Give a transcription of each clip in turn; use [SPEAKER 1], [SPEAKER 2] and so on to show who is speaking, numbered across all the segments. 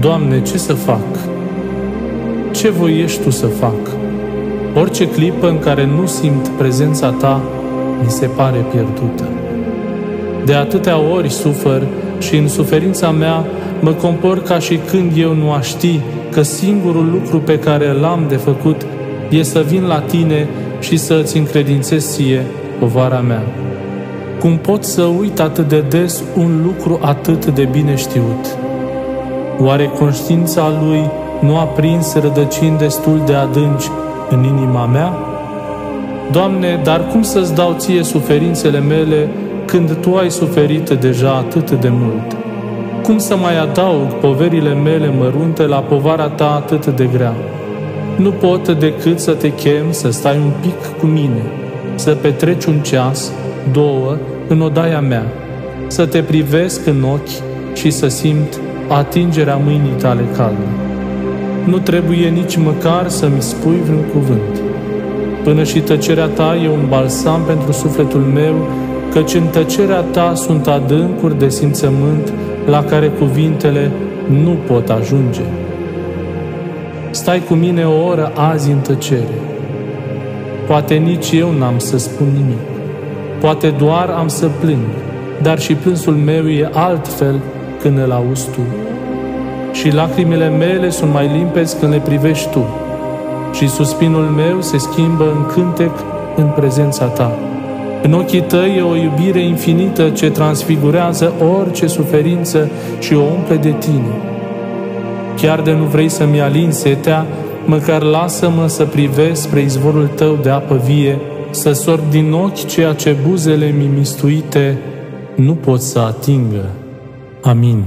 [SPEAKER 1] Doamne, ce să fac? Ce voiești Tu să fac? Orice clipă în care nu simt prezența Ta, mi se pare pierdută. De atâtea ori sufăr și în suferința mea mă compor ca și când eu nu aș ști că singurul lucru pe care l-am de făcut e să vin la Tine și să îți încredințez ție povara mea. Cum pot să uit atât de des un lucru atât de bine știut? Oare conștiința lui nu a prins rădăcini destul de adânci în inima mea? Doamne, dar cum să-ți dau ție suferințele mele când Tu ai suferit deja atât de mult? Cum să mai adaug poverile mele mărunte la povara Ta atât de grea? Nu pot decât să te chem să stai un pic cu mine, să petreci un ceas, două, în odaia mea, să te privesc în ochi și să simt atingerea mâinii tale calme. Nu trebuie nici măcar să-mi spui vreun cuvânt. Până și tăcerea ta e un balsam pentru sufletul meu, căci în tăcerea ta sunt adâncuri de simțământ la care cuvintele nu pot ajunge. Stai cu mine o oră azi în tăcere. Poate nici eu n-am să spun nimic. Poate doar am să plâng, dar și plânsul meu e altfel când îl auzi tu. Și lacrimile mele sunt mai limpezi când le privești tu. Și suspinul meu se schimbă în cântec în prezența ta. În ochii tăi e o iubire infinită ce transfigurează orice suferință și o umple de tine. Chiar de nu vrei să-mi alin setea, măcar lasă-mă să privesc spre izvorul tău de apă vie, să sorb din ochi ceea ce buzele mi mistuite nu pot să atingă. Amin.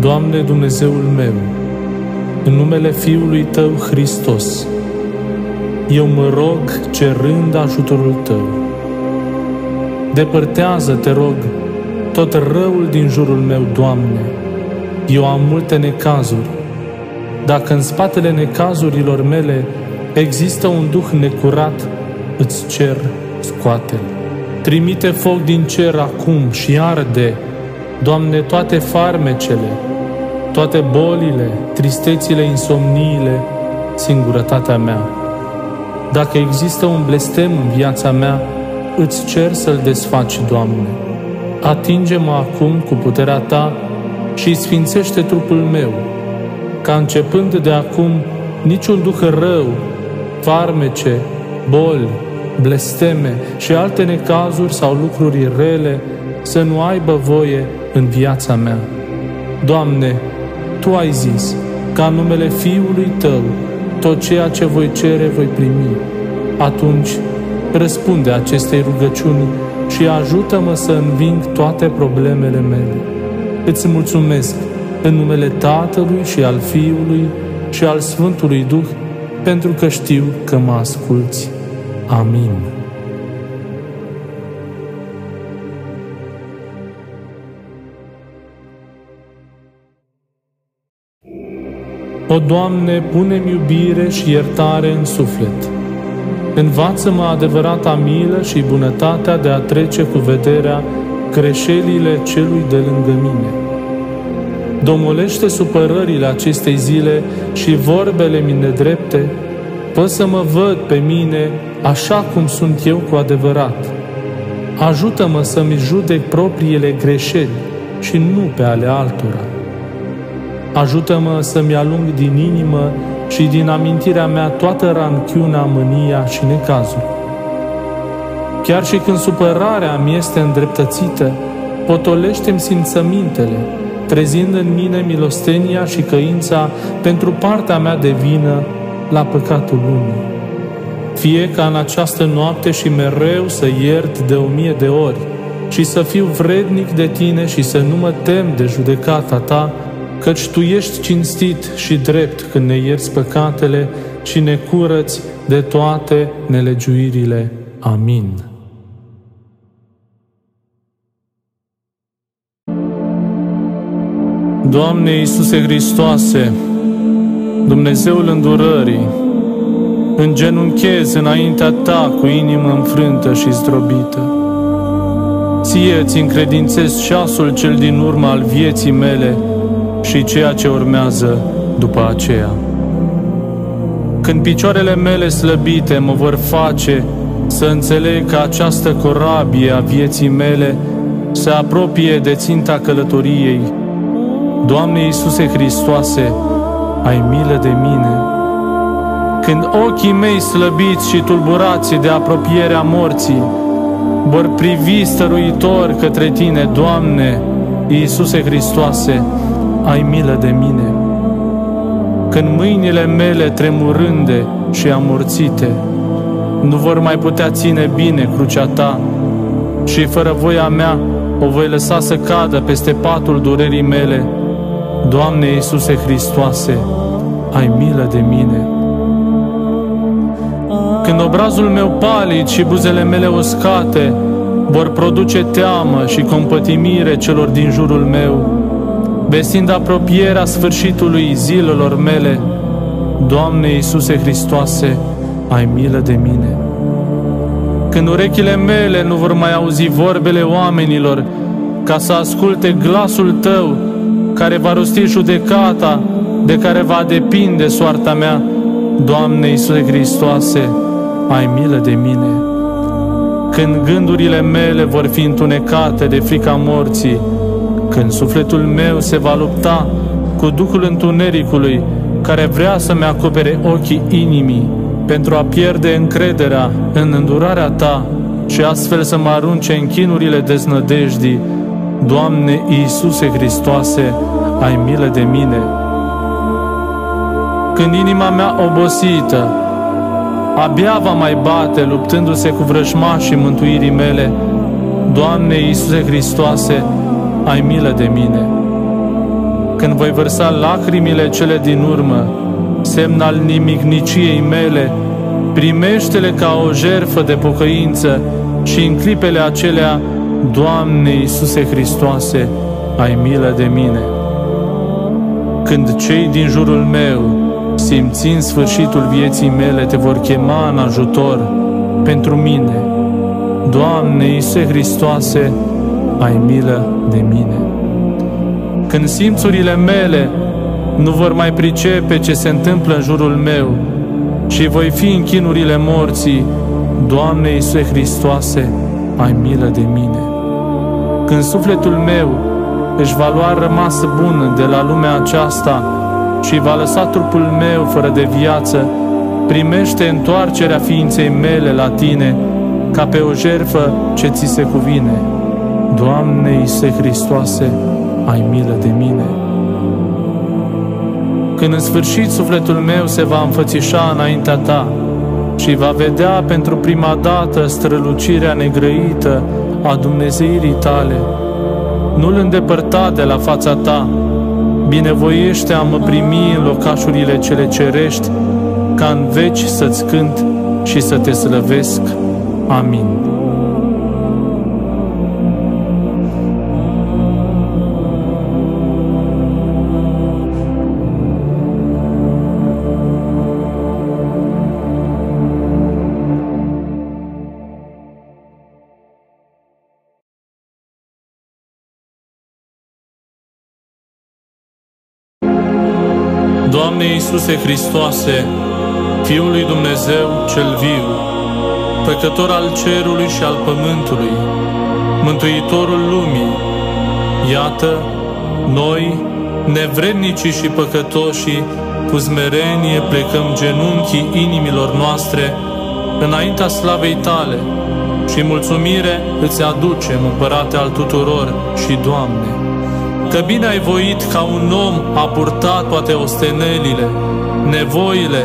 [SPEAKER 1] Doamne Dumnezeul meu, în numele Fiului Tău Hristos, eu mă rog cerând ajutorul Tău. Depărtează, te rog, tot răul din jurul meu, Doamne. Eu am multe necazuri. Dacă în spatele necazurilor mele există un duh necurat, îți cer, scoate-l. Trimite foc din cer acum și arde, Doamne, toate farmecele, toate bolile, tristețile, insomniile, singurătatea mea. Dacă există un blestem în viața mea, îți cer să-l desfaci, Doamne. Atinge-mă acum cu puterea Ta și sfințește trupul meu, ca începând de acum niciun duh rău, farmece, boli, blesteme și alte necazuri sau lucruri rele să nu aibă voie în viața mea. Doamne, Tu ai zis, ca numele Fiului Tău, tot ceea ce voi cere, voi primi. Atunci, răspunde acestei rugăciuni și ajută-mă să înving toate problemele mele. Îți mulțumesc în numele Tatălui și al Fiului și al Sfântului Duh, pentru că știu că mă asculți. Amin. O, Doamne, pune-mi iubire și iertare în suflet. Învață-mă adevărata milă și bunătatea de a trece cu vederea greșelile celui de lângă mine. Domolește supărările acestei zile și vorbele mi nedrepte, fă să mă văd pe mine așa cum sunt eu cu adevărat. Ajută-mă să-mi judec propriile greșeli și nu pe ale altora. Ajută-mă să-mi alung din inimă și din amintirea mea toată ranchiuna, mânia și necazul. Chiar și când supărarea mi este îndreptățită, potolește-mi simțămintele, trezind în mine milostenia și căința pentru partea mea de vină la păcatul lumii. Fie ca în această noapte și mereu să iert de o mie de ori și să fiu vrednic de tine și să nu mă tem de judecata ta, căci Tu ești cinstit și drept când ne ierți păcatele și ne curăți de toate nelegiuirile. Amin. Doamne Iisuse Hristoase, Dumnezeul îndurării, îngenunchez înaintea Ta cu inimă înfrântă și zdrobită. ție îți încredințez ceasul cel din urmă al vieții mele și ceea ce urmează după aceea. Când picioarele mele slăbite mă vor face să înțeleg că această corabie a vieții mele se apropie de ținta călătoriei, Doamne Iisuse Hristoase, ai milă de mine. Când ochii mei slăbiți și tulburați de apropierea morții vor privi stăruitor către Tine, Doamne, Iisuse Hristoase, ai milă de mine. Când mâinile mele tremurânde și amorțite nu vor mai putea ține bine crucea Ta și fără voia mea o voi lăsa să cadă peste patul durerii mele, Doamne Iisuse Hristoase, ai milă de mine. Când obrazul meu palid și buzele mele uscate vor produce teamă și compătimire celor din jurul meu, vestind apropierea sfârșitului zilelor mele, Doamne Iisuse Hristoase, ai milă de mine. Când urechile mele nu vor mai auzi vorbele oamenilor, ca să asculte glasul Tău, care va rosti judecata, de care va depinde soarta mea, Doamne Iisuse Hristoase, ai milă de mine. Când gândurile mele vor fi întunecate de frica morții, când sufletul meu se va lupta cu Duhul Întunericului, care vrea să-mi acopere ochii inimii, pentru a pierde încrederea în îndurarea Ta și astfel să mă arunce în chinurile deznădejdii, Doamne Iisuse Hristoase, ai milă de mine. Când inima mea obosită, abia va mai bate luptându-se cu vrăjmașii mântuirii mele, Doamne Iisuse Hristoase, ai milă de mine. Când voi vărsa lacrimile cele din urmă, semn al nimicniciei mele, primește-le ca o jerfă de pocăință și în clipele acelea, Doamne Iisuse Hristoase, ai milă de mine. Când cei din jurul meu, simțind sfârșitul vieții mele, te vor chema în ajutor pentru mine, Doamne Iisuse Hristoase, ai milă de mine. Când simțurile mele nu vor mai pricepe ce se întâmplă în jurul meu și voi fi în chinurile morții, Doamne Iisuse Hristoase, ai milă de mine. Când sufletul meu își va lua rămasă bună de la lumea aceasta și va lăsa trupul meu fără de viață, primește întoarcerea ființei mele la Tine, ca pe o jerfă ce ți se cuvine. Doamne Iisuse Hristoase, ai milă de mine. Când în sfârșit sufletul meu se va înfățișa înaintea Ta și va vedea pentru prima dată strălucirea negrăită a Dumnezeirii Tale, nu-L îndepărta de la fața Ta, binevoiește a mă primi în locașurile cele cerești, ca în veci să-ți cânt și să te slăvesc. Amin. Iisuse Hristoase, Fiul lui Dumnezeu cel viu, păcător al cerului și al pământului, Mântuitorul lumii, iată, noi, nevrednicii și păcătoșii, cu smerenie plecăm genunchii inimilor noastre înaintea slavei Tale și mulțumire îți aducem, Împărate al tuturor și Doamne că bine ai voit ca un om a purtat toate ostenelile, nevoile,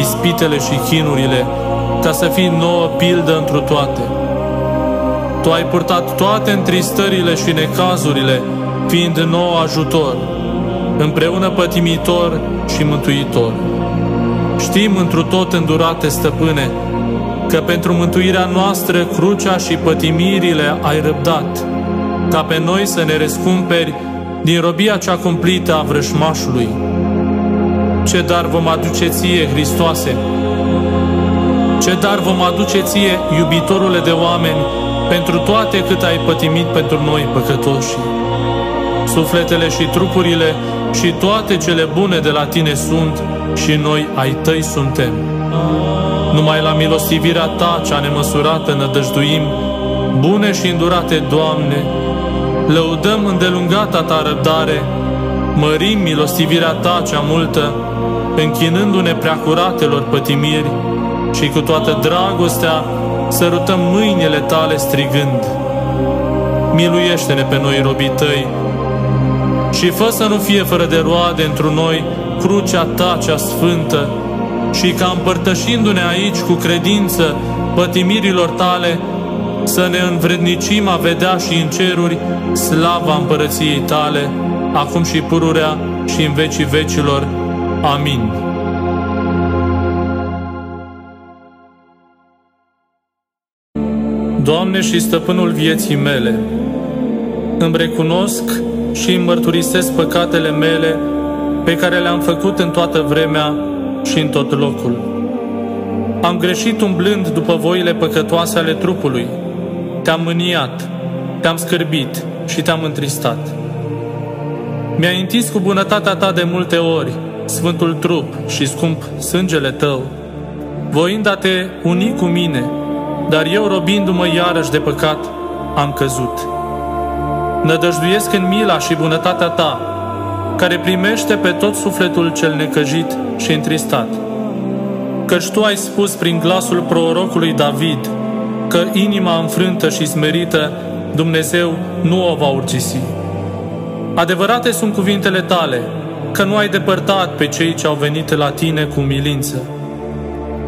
[SPEAKER 1] ispitele și chinurile, ca să fii nouă pildă întru toate. Tu ai purtat toate întristările și necazurile, fiind nou ajutor, împreună pătimitor și mântuitor. Știm întru tot îndurate, stăpâne, că pentru mântuirea noastră crucea și pătimirile ai răbdat, ca pe noi să ne răscumperi din robia cea cumplită a vrășmașului. Ce dar vom aduce ție, Hristoase? Ce dar vom aduce ție, iubitorule de oameni, pentru toate cât ai pătimit pentru noi păcătoși. Sufletele și trupurile și toate cele bune de la tine sunt și noi ai tăi suntem. Numai la milostivirea ta cea nemăsurată nădăjduim, bune și îndurate, Doamne, lăudăm îndelungata ta răbdare, mărim milostivirea ta cea multă, închinându-ne preacuratelor pătimiri și cu toată dragostea sărutăm mâinile tale strigând, Miluiește-ne pe noi, robii tăi, și fă să nu fie fără de roade într noi crucea ta cea sfântă, și ca împărtășindu-ne aici cu credință pătimirilor tale, să ne învrednicim a vedea și în ceruri slava împărăției tale, acum și pururea și în vecii vecilor. Amin. Doamne și Stăpânul vieții mele, îmi recunosc și îmi mărturisesc păcatele mele pe care le-am făcut în toată vremea și în tot locul. Am greșit umblând după voile păcătoase ale trupului. Te-am mâniat, te-am scârbit și te-am întristat. Mi-ai întins cu bunătatea ta de multe ori sfântul trup și scump sângele tău, voind a te uni cu mine, dar eu robindu-mă iarăși de păcat, am căzut. Nădăjduiesc în mila și bunătatea ta, care primește pe tot sufletul cel necăjit și întristat. Căci tu ai spus prin glasul prorocului David că inima înfrântă și smerită Dumnezeu nu o va urgisi. Adevărate sunt cuvintele tale, că nu ai depărtat pe cei ce au venit la tine cu milință.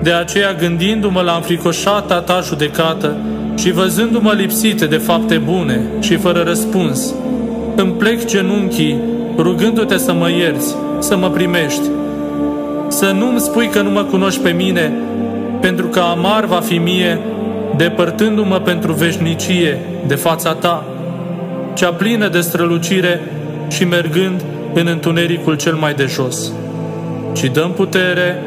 [SPEAKER 1] De aceea, gândindu-mă la înfricoșata ta judecată și văzându-mă lipsite de fapte bune și fără răspuns, îmi plec genunchii rugându-te să mă ierți, să mă primești, să nu-mi spui că nu mă cunoști pe mine, pentru că amar va fi mie, depărtându-mă pentru veșnicie de fața ta, cea plină de strălucire și mergând în întunericul cel mai de jos. Și dăm putere,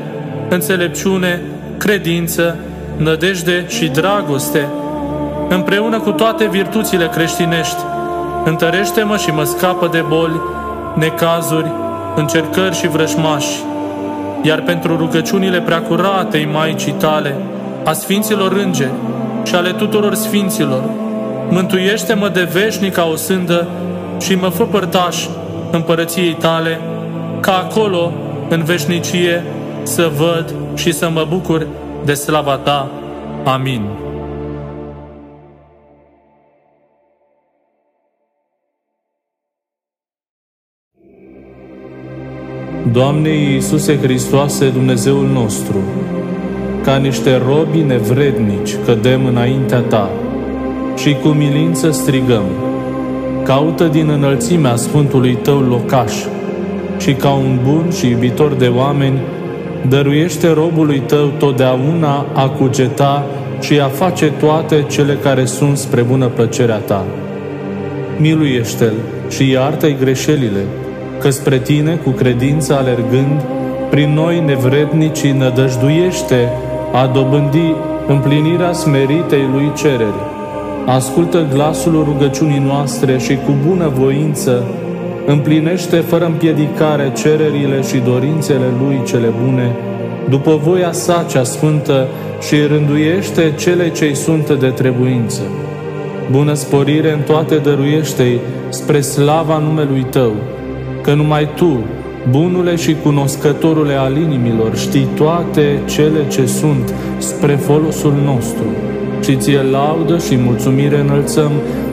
[SPEAKER 1] înțelepciune, credință, nădejde și dragoste, împreună cu toate virtuțile creștinești, întărește-mă și mă scapă de boli, necazuri, încercări și vrășmași, iar pentru rugăciunile preacuratei Maicii tale, a Sfinților Îngeri și ale tuturor Sfinților, mântuiește-mă de veșnica o sândă și mă fă părtaș împărăției tale, ca acolo, în veșnicie, să văd și să mă bucur de slava ta. Amin. Doamne Iisuse Hristoase, Dumnezeul nostru, ca niște robi nevrednici cădem înaintea Ta și cu milință strigăm, caută din înălțimea Sfântului Tău locaș și ca un bun și iubitor de oameni, dăruiește robului Tău totdeauna a cugeta și a face toate cele care sunt spre bună plăcerea Ta. Miluiește-L și iartă-i greșelile, că spre Tine, cu credință alergând, prin noi nevrednicii nădăjduiește a dobândi împlinirea smeritei Lui cereri. Ascultă glasul rugăciunii noastre și cu bună voință împlinește fără împiedicare cererile și dorințele Lui cele bune, după voia sa cea sfântă și rânduiește cele ce sunt de trebuință. Bună sporire în toate dăruiește spre slava numelui Tău, că numai Tu, bunule și cunoscătorule al inimilor, știi toate cele ce sunt spre folosul nostru. Și ție laudă și mulțumire înălțăm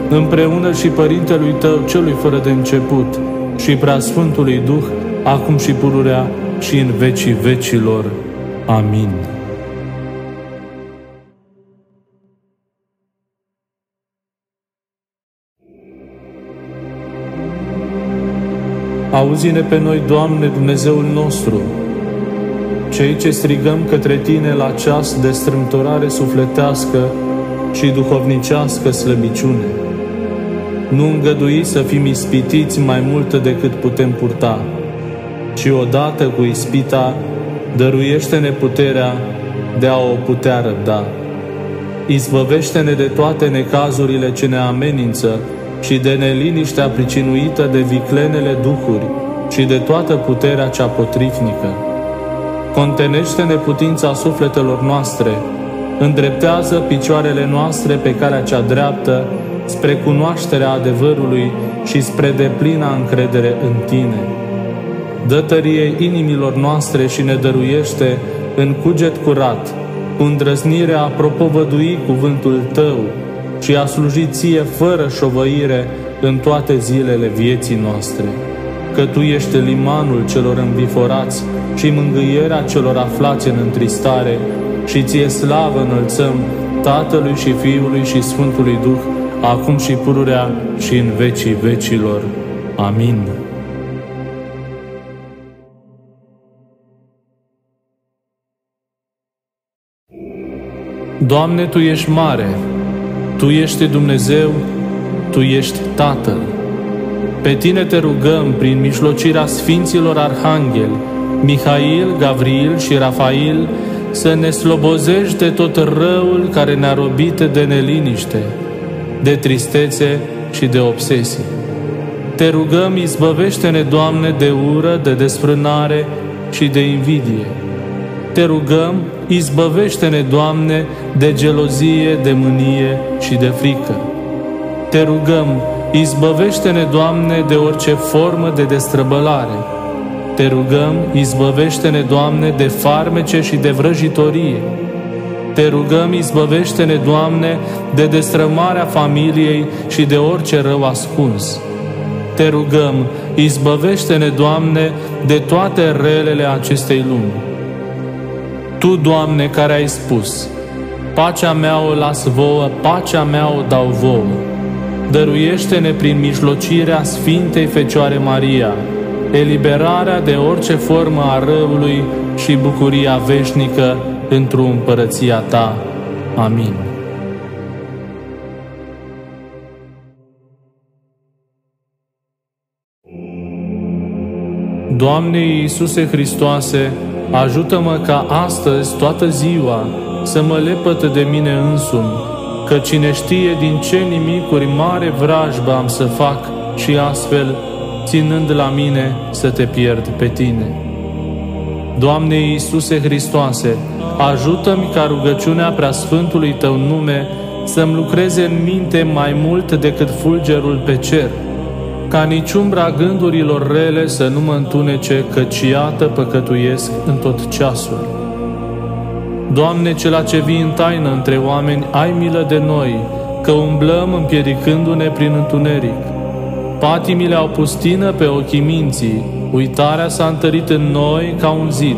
[SPEAKER 1] împreună și Părintelui Tău, celui fără de început, și Preasfântului Duh, acum și pururea și în vecii vecilor. Amin. Auzi-ne pe noi, Doamne, Dumnezeul nostru, cei ce strigăm către Tine la ceas de strâmtorare sufletească și duhovnicească slăbiciune. Nu îngădui să fim ispitiți mai mult decât putem purta, ci odată cu ispita, dăruiește-ne puterea de a o putea răbda. izbăvește-ne de toate necazurile ce ne amenință și de neliniștea pricinuită de viclenele duhuri și de toată puterea cea potrivnică. Contenește-ne putința sufletelor noastre, îndreptează picioarele noastre pe calea cea dreaptă, spre cunoașterea adevărului și spre deplina încredere în Tine. Dă tărie inimilor noastre și ne dăruiește în cuget curat, cu îndrăznirea a propovădui cuvântul Tău și a sluji Ție fără șovăire în toate zilele vieții noastre. Că Tu ești limanul celor înviforați și mângâierea celor aflați în întristare și Ție slavă înălțăm Tatălui și Fiului și Sfântului Duh, acum și pururea și în vecii vecilor. Amin. Doamne, Tu ești mare, Tu ești Dumnezeu, Tu ești Tatăl. Pe Tine te rugăm prin mijlocirea Sfinților Arhangheli, Mihail, Gavril și Rafail, să ne slobozești de tot răul care ne-a robit de neliniște, de tristețe și de obsesii. Te rugăm, izbăvește-ne, Doamne, de ură, de desfrânare și de invidie. Te rugăm, izbăvește-ne, Doamne, de gelozie, de mânie și de frică. Te rugăm, izbăvește-ne, Doamne, de orice formă de destrăbălare. Te rugăm, izbăvește-ne, Doamne, de farmece și de vrăjitorie. Te rugăm, izbăvește-ne, Doamne, de destrămarea familiei și de orice rău ascuns. Te rugăm, izbăvește-ne, Doamne, de toate relele acestei lumi. Tu, Doamne, care ai spus, pacea mea o las vouă, pacea mea o dau vouă. Dăruiește-ne prin mijlocirea Sfintei Fecioare Maria, eliberarea de orice formă a răului și bucuria veșnică într-o împărăția Ta. Amin. Doamne Iisuse Hristoase, ajută-mă ca astăzi, toată ziua, să mă lepăt de mine însumi, că cine știe din ce nimicuri mare vrajbă am să fac și astfel, ținând la mine, să te pierd pe Tine. Doamne Iisuse Hristoase, ajută-mi ca rugăciunea preasfântului Tău nume să-mi lucreze în minte mai mult decât fulgerul pe cer, ca nici umbra gândurilor rele să nu mă întunece, căci iată păcătuiesc în tot ceasul. Doamne, cela ce vii în taină între oameni, ai milă de noi, că umblăm împiedicându-ne prin întuneric. Patimile au pustină pe ochii minții, uitarea s-a întărit în noi ca un zid,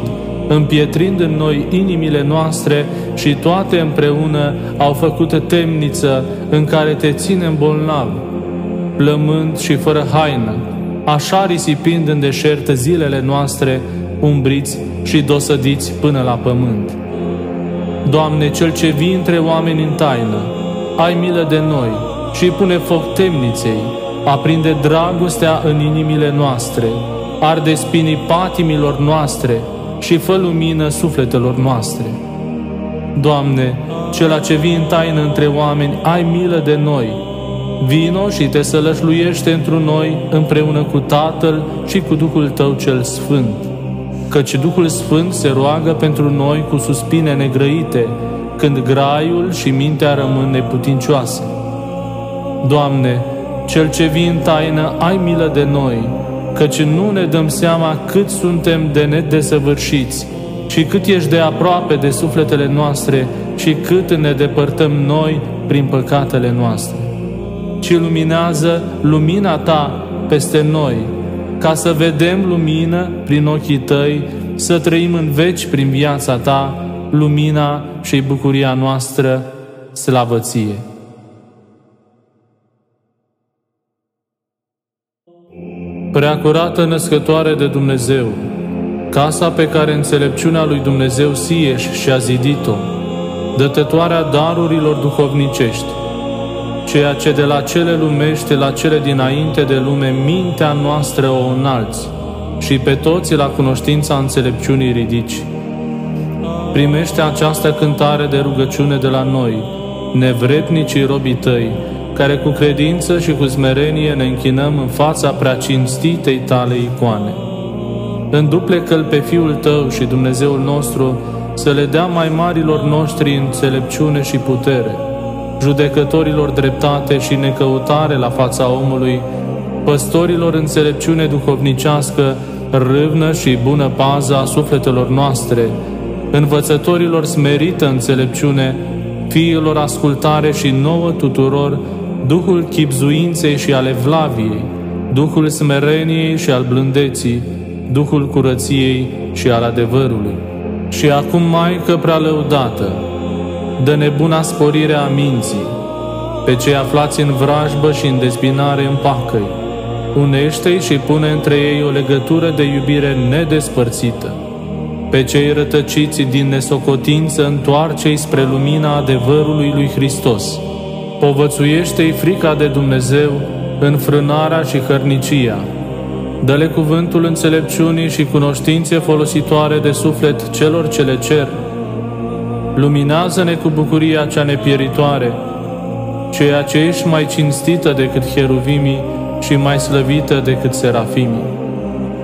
[SPEAKER 1] împietrind în noi inimile noastre și toate împreună au făcut temniță în care te ținem bolnav, plămând și fără haină, așa risipind în deșert zilele noastre, umbriți și dosădiți până la pământ. Doamne, Cel ce vii între oameni în taină, ai milă de noi și pune foc temniței, aprinde dragostea în inimile noastre, arde spinii patimilor noastre și fă lumină sufletelor noastre. Doamne, Cela ce vii în taină între oameni, ai milă de noi. Vino și te sălășluiește într noi împreună cu Tatăl și cu Duhul Tău cel Sfânt. Căci Duhul Sfânt se roagă pentru noi cu suspine negrăite, când graiul și mintea rămân neputincioase. Doamne, Cel ce vii în taină, ai milă de noi, căci nu ne dăm seama cât suntem de nedesăvârșiți și cât ești de aproape de sufletele noastre și cât ne depărtăm noi prin păcatele noastre. Ci luminează lumina Ta peste noi, ca să vedem lumină prin ochii Tăi, să trăim în veci prin viața Ta, lumina și bucuria noastră, slavăție. Preacurată născătoare de Dumnezeu, casa pe care înțelepciunea lui Dumnezeu sieș și a zidit-o, dătătoarea darurilor duhovnicești, ceea ce de la cele lumește la cele dinainte de lume mintea noastră o înalți și pe toți la cunoștința înțelepciunii ridici. Primește această cântare de rugăciune de la noi, nevrednicii robii tăi, care cu credință și cu smerenie ne închinăm în fața prea cinstitei tale icoane. Înduplecă-L pe Fiul Tău și Dumnezeul nostru să le dea mai marilor noștri înțelepciune și putere, judecătorilor dreptate și necăutare la fața omului, păstorilor înțelepciune duhovnicească, râvnă și bună pază a sufletelor noastre, învățătorilor smerită înțelepciune, fiilor ascultare și nouă tuturor, Duhul chipzuinței și ale vlaviei, Duhul smereniei și al blândeții, Duhul curăției și al adevărului. Și acum, Maică prea lăudată, dă nebuna sporire a minții, pe cei aflați în vrajbă și în dezbinare în pacăi, unește-i și pune între ei o legătură de iubire nedespărțită. Pe cei rătăciți din nesocotință întoarce-i spre lumina adevărului lui Hristos. Povățuiește-i frica de Dumnezeu, înfrânarea și hărnicia. Dă-le cuvântul înțelepciunii și cunoștințe folositoare de suflet celor ce le cer. Luminează-ne cu bucuria cea nepieritoare, ceea ce ești mai cinstită decât heruvimii și mai slăvită decât serafimii.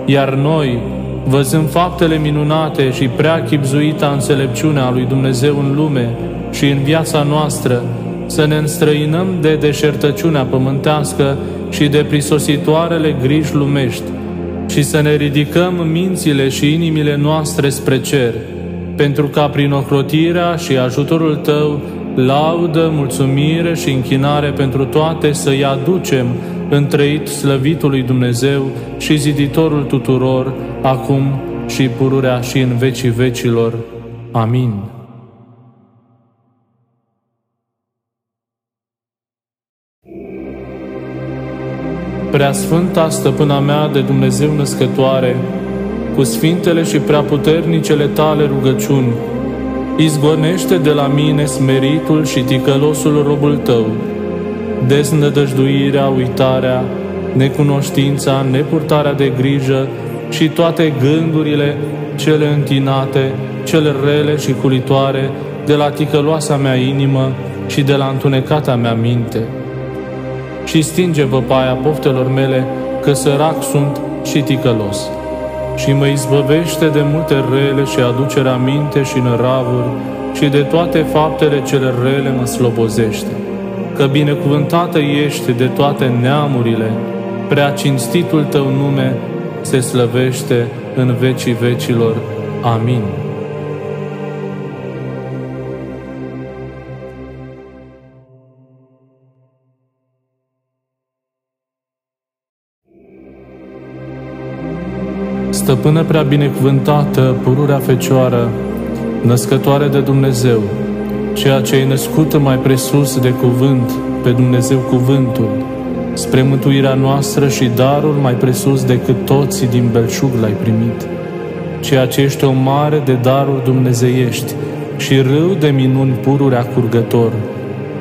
[SPEAKER 1] Iar noi, văzând faptele minunate și prea chipzuita înțelepciunea lui Dumnezeu în lume și în viața noastră, să ne înstrăinăm de deșertăciunea pământească și de prisositoarele griji lumești și să ne ridicăm mințile și inimile noastre spre cer, pentru ca prin ocrotirea și ajutorul Tău, laudă, mulțumire și închinare pentru toate să-i aducem întreit slăvitului Dumnezeu și ziditorul tuturor, acum și pururea și în vecii vecilor. Amin. Preasfânta stăpâna mea de Dumnezeu născătoare, cu sfintele și preaputernicele tale rugăciuni, izgonește de la mine smeritul și ticălosul robul tău, deznădăjduirea, uitarea, necunoștința, nepurtarea de grijă și toate gândurile cele întinate, cele rele și culitoare de la ticăloasa mea inimă și de la întunecata mea minte. Și stinge văpaia poftelor mele, că sărac sunt și ticălos. Și mă izbăvește de multe rele și aducerea minte și năravuri și de toate faptele cele rele mă slobozește că binecuvântată ești de toate neamurile, prea cinstitul tău nume se slăvește în vecii vecilor. Amin. Stăpână prea binecuvântată, pururea Fecioară, născătoare de Dumnezeu, ceea ce e născut mai presus de cuvânt, pe Dumnezeu cuvântul, spre mântuirea noastră și darul mai presus decât toți din belșug l-ai primit, ceea ce ești o mare de daruri dumnezeiești și râu de minuni pururea curgător,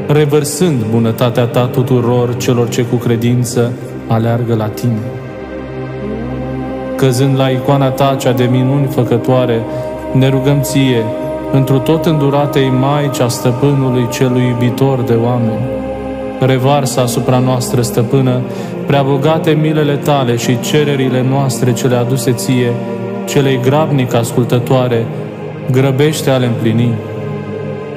[SPEAKER 1] revărsând bunătatea ta tuturor celor ce cu credință aleargă la tine. Căzând la icoana ta cea de minuni făcătoare, ne rugăm ție, întru tot înduratei Maicea Stăpânului celui iubitor de oameni. Revarsă asupra noastră, Stăpână, prea bogate milele tale și cererile noastre cele aduse ție, celei grabnic ascultătoare, grăbește ale împlini,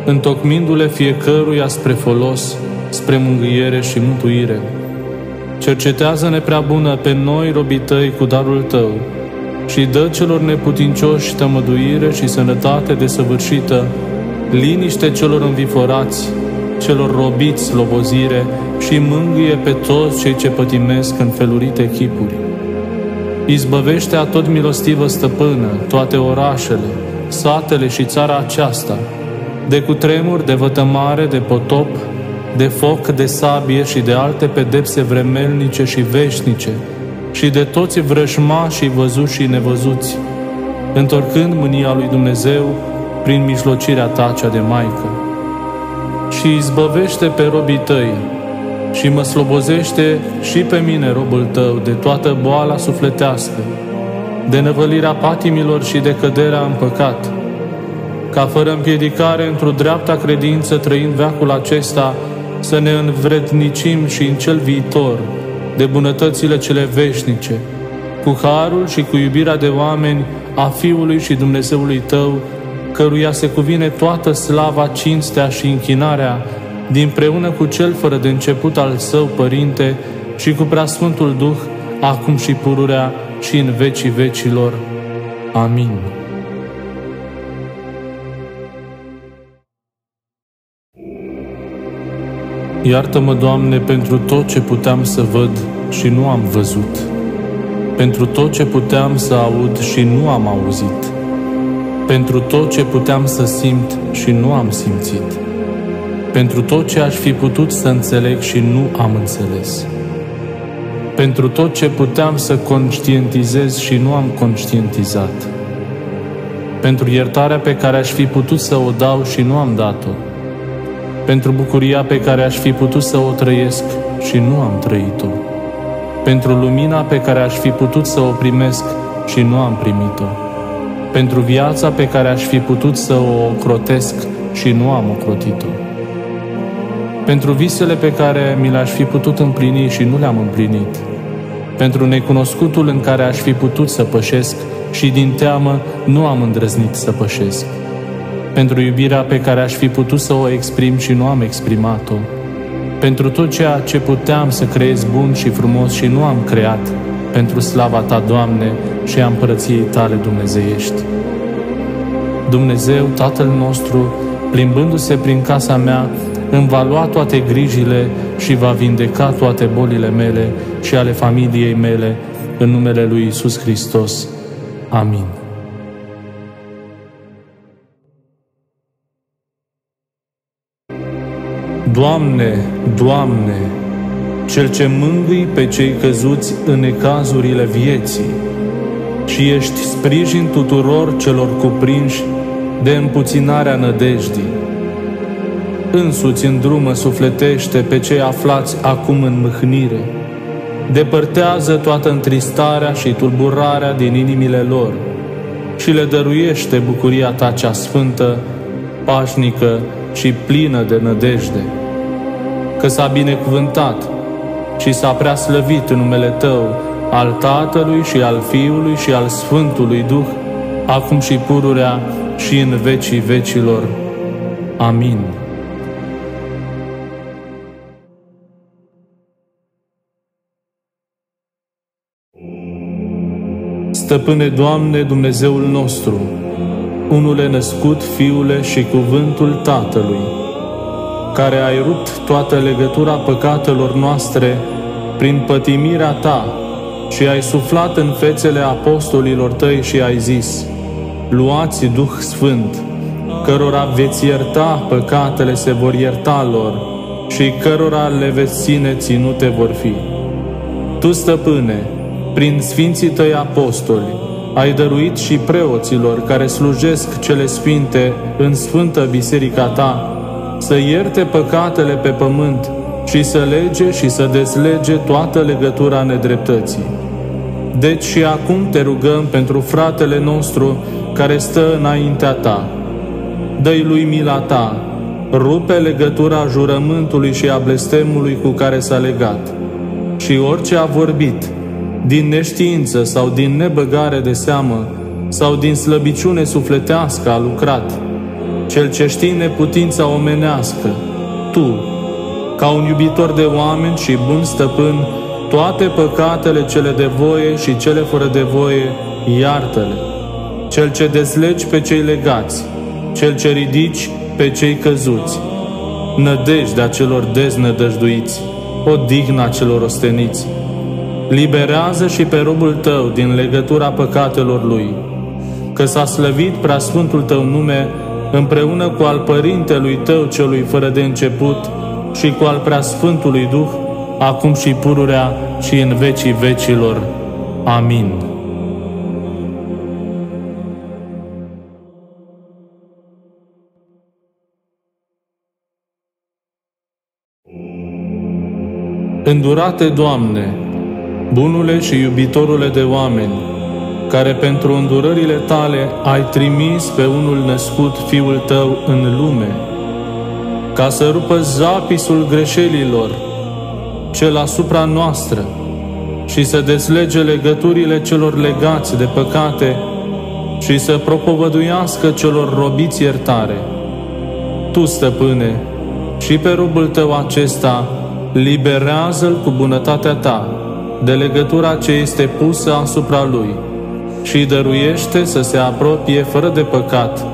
[SPEAKER 1] întocmindu-le fiecăruia spre folos, spre mângâiere și mântuire. Cercetează-ne prea bună pe noi, robii tăi, cu darul tău, și dă celor neputincioși tămăduire și sănătate desăvârșită, liniște celor înviforați, celor robiți slobozire și mângâie pe toți cei ce pătimesc în felurite chipuri. Izbăvește a tot milostivă stăpână toate orașele, satele și țara aceasta, de cutremur, de vătămare, de potop, de foc, de sabie și de alte pedepse vremelnice și veșnice, și de toți vrăjmașii văzuți și nevăzuți, întorcând mânia lui Dumnezeu prin mijlocirea ta cea de Maică. Și izbăvește pe robii tăi și mă slobozește și pe mine, robul tău, de toată boala sufletească, de năvălirea patimilor și de căderea în păcat, ca fără împiedicare într-o dreapta credință trăind veacul acesta, să ne învrednicim și în cel viitor de bunătățile cele veșnice, cu harul și cu iubirea de oameni a Fiului și Dumnezeului Tău, căruia se cuvine toată slava, cinstea și închinarea, dinpreună cu Cel fără de început al Său Părinte și cu Preasfântul Duh, acum și pururea și în vecii vecilor. Amin. Iartă-mă, Doamne, pentru tot ce puteam să văd și nu am văzut, pentru tot ce puteam să aud și nu am auzit, pentru tot ce puteam să simt și nu am simțit, pentru tot ce aș fi putut să înțeleg și nu am înțeles, pentru tot ce puteam să conștientizez și nu am conștientizat, pentru iertarea pe care aș fi putut să o dau și nu am dat-o, pentru bucuria pe care aș fi putut să o trăiesc și nu am trăit-o, pentru lumina pe care aș fi putut să o primesc și nu am primit-o, pentru viața pe care aș fi putut să o ocrotesc și nu am ocrotit-o, pentru visele pe care mi le-aș fi putut împlini și nu le-am împlinit, pentru necunoscutul în care aș fi putut să pășesc și din teamă nu am îndrăznit să pășesc pentru iubirea pe care aș fi putut să o exprim și nu am exprimat-o, pentru tot ceea ce puteam să creez bun și frumos și nu am creat, pentru slava Ta, Doamne, și a împărăției Tale dumnezeiești. Dumnezeu, Tatăl nostru, plimbându-se prin casa mea, îmi va lua toate grijile și va vindeca toate bolile mele și ale familiei mele, în numele Lui Isus Hristos. Amin. Doamne, Doamne, Cel ce mângâi pe cei căzuți în necazurile vieții și ești sprijin tuturor celor cuprinși de împuținarea nădejdii. Însuți în drumă sufletește pe cei aflați acum în mâhnire, depărtează toată întristarea și tulburarea din inimile lor și le dăruiește bucuria Ta cea sfântă, pașnică și plină de nădejde că s-a binecuvântat și s-a prea slăvit în numele Tău, al Tatălui și al Fiului și al Sfântului Duh, acum și pururea și în vecii vecilor. Amin. Stăpâne Doamne Dumnezeul nostru, unule născut Fiule și Cuvântul Tatălui, care ai rupt toată legătura păcatelor noastre prin pătimirea Ta și ai suflat în fețele apostolilor Tăi și ai zis, Luați Duh Sfânt, cărora veți ierta păcatele se vor ierta lor și cărora le veți ține ținute vor fi. Tu, Stăpâne, prin Sfinții Tăi Apostoli, ai dăruit și preoților care slujesc cele sfinte în Sfântă Biserica Ta, să ierte păcatele pe pământ și să lege și să deslege toată legătura nedreptății. Deci și acum te rugăm pentru fratele nostru care stă înaintea ta. Dă-i lui mila ta, rupe legătura jurământului și a blestemului cu care s-a legat. Și orice a vorbit, din neștiință sau din nebăgare de seamă, sau din slăbiciune sufletească a lucrat, cel ce știi neputința omenească, Tu, ca un iubitor de oameni și bun stăpân, toate păcatele cele de voie și cele fără de voie, iartă-le. Cel ce deslegi pe cei legați, cel ce ridici pe cei căzuți, nădejdea celor deznădăjduiți, digna celor osteniți. Liberează și pe robul tău din legătura păcatelor lui, că s-a slăvit prea sfântul tău nume împreună cu al Părintelui Tău celui fără de început și cu al Preasfântului Duh, acum și pururea și în vecii vecilor. Amin. Îndurate, Doamne, bunule și iubitorule de oameni, care pentru îndurările tale ai trimis pe unul născut Fiul tău în lume, ca să rupă zapisul greșelilor, cel asupra noastră, și să deslege legăturile celor legați de păcate și să propovăduiască celor robiți iertare. Tu, stăpâne, și pe robul tău acesta, liberează-l cu bunătatea ta de legătura ce este pusă asupra lui și dăruiește să se apropie fără de păcat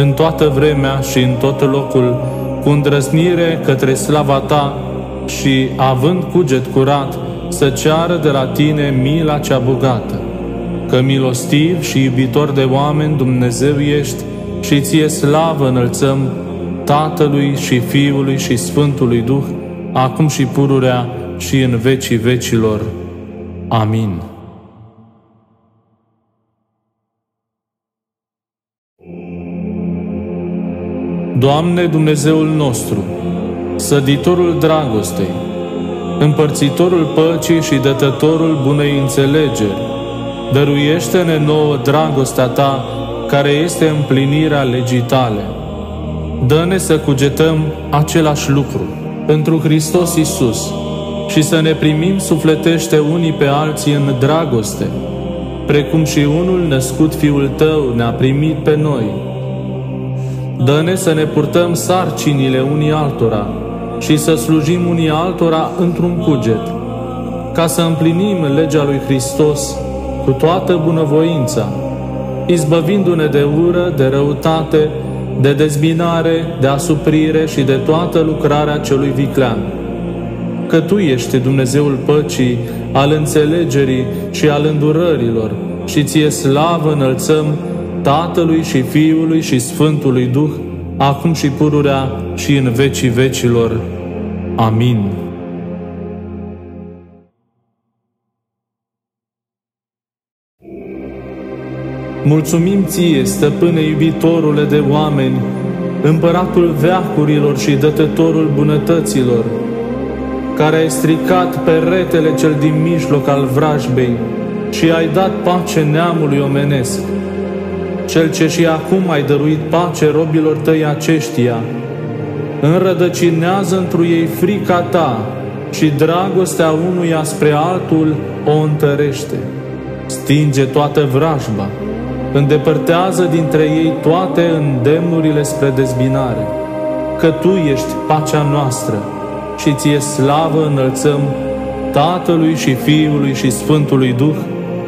[SPEAKER 1] în toată vremea și în tot locul, cu îndrăznire către slava ta și, având cuget curat, să ceară de la tine mila cea bogată. Că milostiv și iubitor de oameni Dumnezeu ești și ție slavă înălțăm Tatălui și Fiului și Sfântului Duh, acum și pururea și în vecii vecilor. Amin. Doamne Dumnezeul nostru, săditorul dragostei, împărțitorul păcii și dătătorul bunei înțelegeri, dăruiește-ne nouă dragostea Ta, care este împlinirea legii Tale. Dă-ne să cugetăm același lucru pentru Hristos Isus și să ne primim sufletește unii pe alții în dragoste, precum și unul născut Fiul Tău ne-a primit pe noi. Dă-ne să ne purtăm sarcinile unii altora și să slujim unii altora într-un cuget, ca să împlinim legea lui Hristos cu toată bunăvoința, izbăvindu-ne de ură, de răutate, de dezbinare, de asuprire și de toată lucrarea celui viclean. Că Tu ești Dumnezeul păcii, al înțelegerii și al îndurărilor și Ție slavă înălțăm Tatălui și Fiului și Sfântului Duh, acum și pururea și în vecii vecilor. Amin. Mulțumim ție, stăpâne iubitorule de oameni, împăratul veacurilor și dătătorul bunătăților, care ai stricat peretele cel din mijloc al vrajbei și ai dat pace neamului omenesc, cel ce și acum ai dăruit pace robilor tăi aceștia, înrădăcinează întru ei frica ta și dragostea unuia spre altul o întărește. Stinge toată vrajba, îndepărtează dintre ei toate îndemnurile spre dezbinare, că Tu ești pacea noastră și Ție slavă înălțăm Tatălui și Fiului și Sfântului Duh,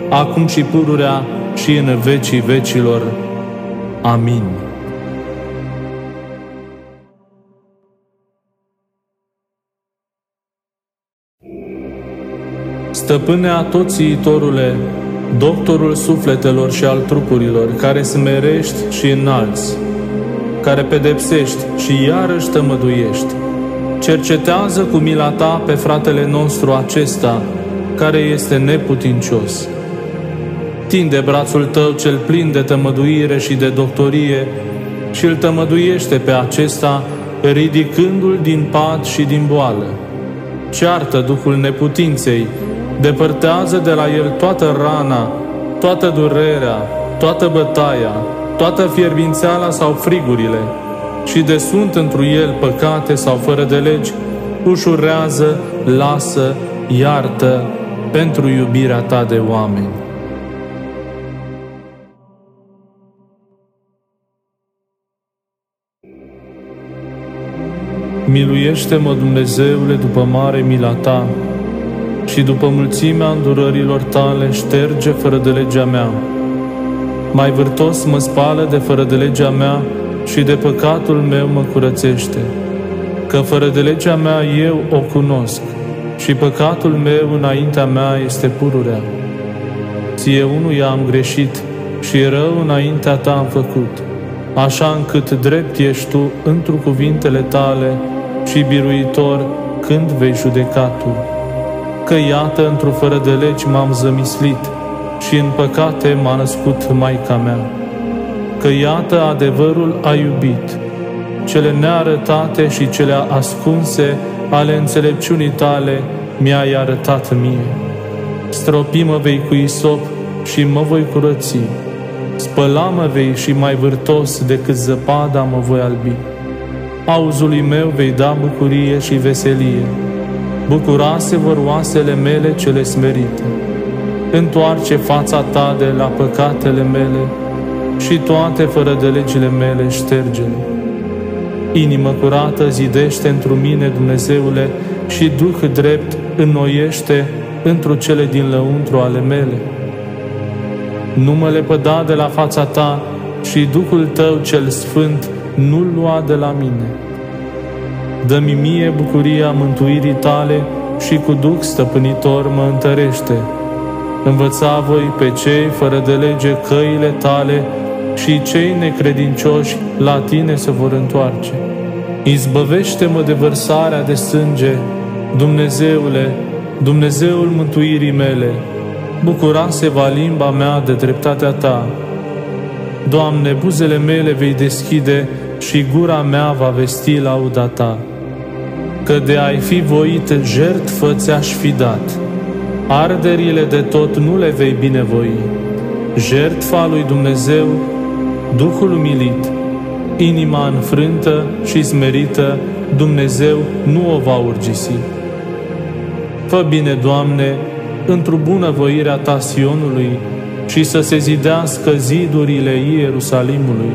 [SPEAKER 1] acum și pururea și în vecii vecilor. Amin. Stăpâne a toțiitorule, doctorul sufletelor și al trupurilor, care smerești și înalți, care pedepsești și iarăși tămăduiești, cercetează cu mila ta pe fratele nostru acesta, care este neputincios. Tinde brațul tău cel plin de tămăduire și de doctorie și îl tămăduiește pe acesta, ridicându-l din pat și din boală. Ceartă Duhul neputinței, depărtează de la el toată rana, toată durerea, toată bătaia, toată fierbințeala sau frigurile și de sunt întru el păcate sau fără de legi, ușurează, lasă, iartă pentru iubirea ta de oameni. Miluiește-mă, Dumnezeule, după mare mila ta, și după mulțimea îndurărilor tale șterge fără de legea mea. Mai vârtos mă spală de fără de legea mea și de păcatul meu mă curățește. Că fără de legea mea eu o cunosc și păcatul meu înaintea mea este pururea. Ție unuia am greșit și rău înaintea ta am făcut, așa încât drept ești tu întru cuvintele tale și biruitor când vei judeca tu că iată, într-o fără de legi m-am zămislit și în păcate m-a născut Maica mea. Că iată, adevărul a iubit, cele nearătate și cele ascunse ale înțelepciunii tale mi-ai arătat mie. Stropi mă vei cu isop și mă voi curăți. Spăla-mă vei și mai vârtos decât zăpada mă voi albi. Auzului meu vei da bucurie și veselie. Bucurase vor oasele mele cele smerite. Întoarce fața ta de la păcatele mele și toate fără de legile mele șterge-le. Inimă curată zidește întru mine, Dumnezeule, și Duh drept înnoiește întru cele din lăuntru ale mele. Nu mă lepăda de la fața ta și Duhul tău cel sfânt nu-l lua de la mine. Dă-mi mie bucuria mântuirii tale și cu Duh stăpânitor mă întărește. Învăța voi pe cei fără de lege căile tale și cei necredincioși la tine se vor întoarce. Izbăvește-mă de vărsarea de sânge, Dumnezeule, Dumnezeul mântuirii mele, bucurase va limba mea de dreptatea Ta. Doamne, buzele mele vei deschide și gura mea va vesti lauda Ta. Că de ai fi voit jertfă ți-aș fi dat. Arderile de tot nu le vei binevoi. Jertfa lui Dumnezeu, Duhul umilit, inima înfrântă și smerită, Dumnezeu nu o va urgisi. Fă bine, Doamne, într-o bună voirea Ta Sionului și să se zidească zidurile Ierusalimului.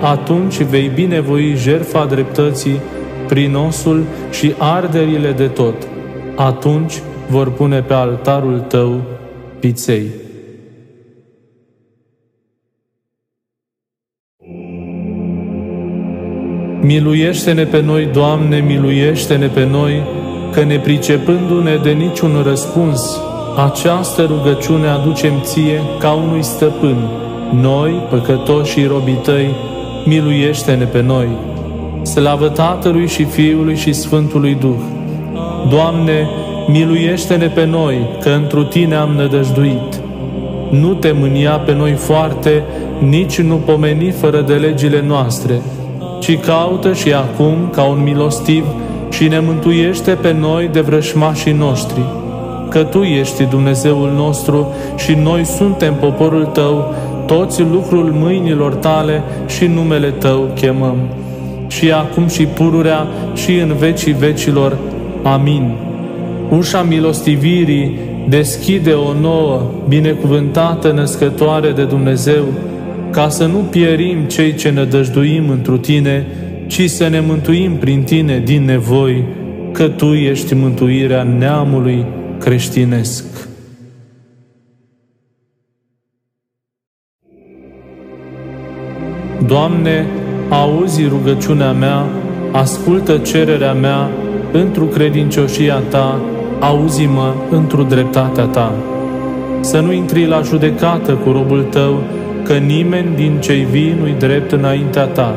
[SPEAKER 1] Atunci vei binevoi jertfa dreptății prin osul și arderile de tot. Atunci vor pune pe altarul Tău piței. Miluiește-ne pe noi, Doamne, miluiește-ne pe noi, că ne pricepându-ne de niciun răspuns, această rugăciune aducem ție ca unui stăpân. Noi, păcătoși și robii tăi, miluiește-ne pe noi. Slavă Tatălui și Fiului și Sfântului Duh. Doamne, miluiește-ne pe noi, că întru Tine am nădăjduit. Nu te mânia pe noi foarte, nici nu pomeni fără de legile noastre, ci caută și acum, ca un milostiv, și ne mântuiește pe noi de vrășmașii noștri, că Tu ești Dumnezeul nostru și noi suntem poporul Tău, toți lucrul mâinilor Tale și numele Tău chemăm. Și acum și pururea și în vecii vecilor. Amin. Ușa milostivirii deschide o nouă, binecuvântată născătoare de Dumnezeu, ca să nu pierim cei ce ne dăjduim întru Tine, ci să ne mântuim prin Tine din nevoi, că Tu ești mântuirea neamului creștinesc. Doamne, auzi rugăciunea mea, ascultă cererea mea, întru credincioșia Ta, auzi-mă întru dreptatea Ta. Să nu intri la judecată cu robul Tău, că nimeni din cei vii nu-i drept înaintea Ta.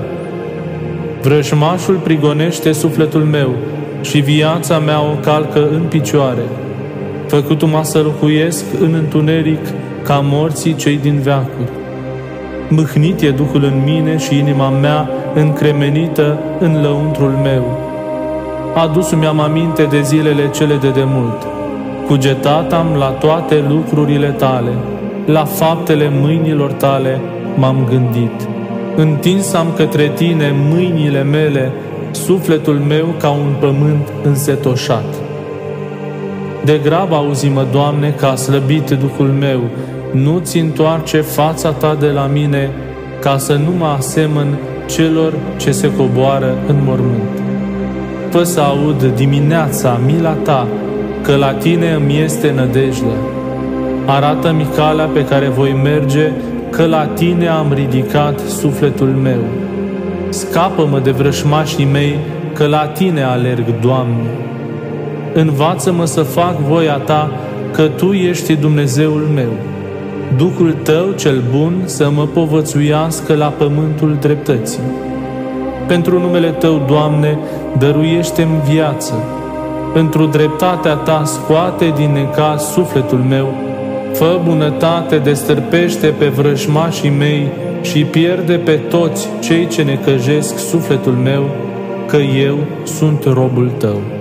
[SPEAKER 1] Vrăjmașul prigonește sufletul meu și viața mea o calcă în picioare. Făcut-mă să locuiesc în întuneric ca morții cei din veacuri. Mâhnit e Duhul în mine și inima mea încremenită în lăuntrul meu. Adus-mi am aminte de zilele cele de demult. Cugetat am la toate lucrurile tale, la faptele mâinilor tale m-am gândit. Întins am către tine mâinile mele, sufletul meu ca un pământ însetoșat. De grab auzi-mă, Doamne, că a slăbit Duhul meu, nu-ți întoarce fața ta de la mine, ca să nu mă asemăn celor ce se coboară în mormânt. Fă să aud dimineața mila ta, că la tine îmi este nădejdea. Arată-mi calea pe care voi merge că la Tine am ridicat sufletul meu. Scapă-mă de vrășmașii mei, că la Tine alerg, Doamne. Învață-mă să fac voia Ta, că Tu ești Dumnezeul meu. Duhul Tău cel bun să mă povățuiască la pământul dreptății. Pentru numele Tău, Doamne, dăruiește-mi viață. Pentru dreptatea Ta scoate din necaz sufletul meu, Fă bunătate, destărpește pe vrăjmașii mei și pierde pe toți cei ce ne căjesc sufletul meu, că eu sunt robul tău.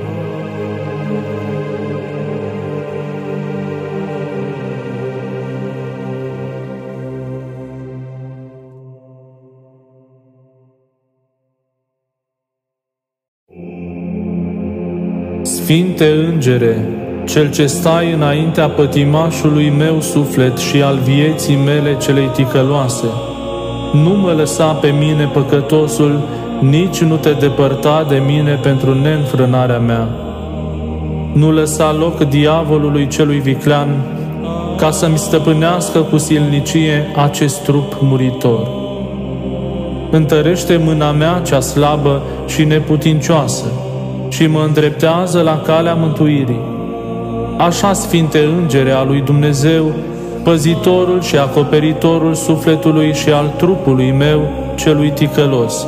[SPEAKER 1] Sfinte Îngere, cel ce stai înaintea pătimașului meu suflet și al vieții mele celei ticăloase, nu mă lăsa pe mine păcătosul, nici nu te depărta de mine pentru neînfrânarea mea. Nu lăsa loc diavolului celui viclean, ca să-mi stăpânească cu silnicie acest trup muritor. Întărește mâna mea cea slabă și neputincioasă și mă îndreptează la calea mântuirii. Așa, Sfinte Îngere a lui Dumnezeu, păzitorul și acoperitorul sufletului și al trupului meu celui ticălos.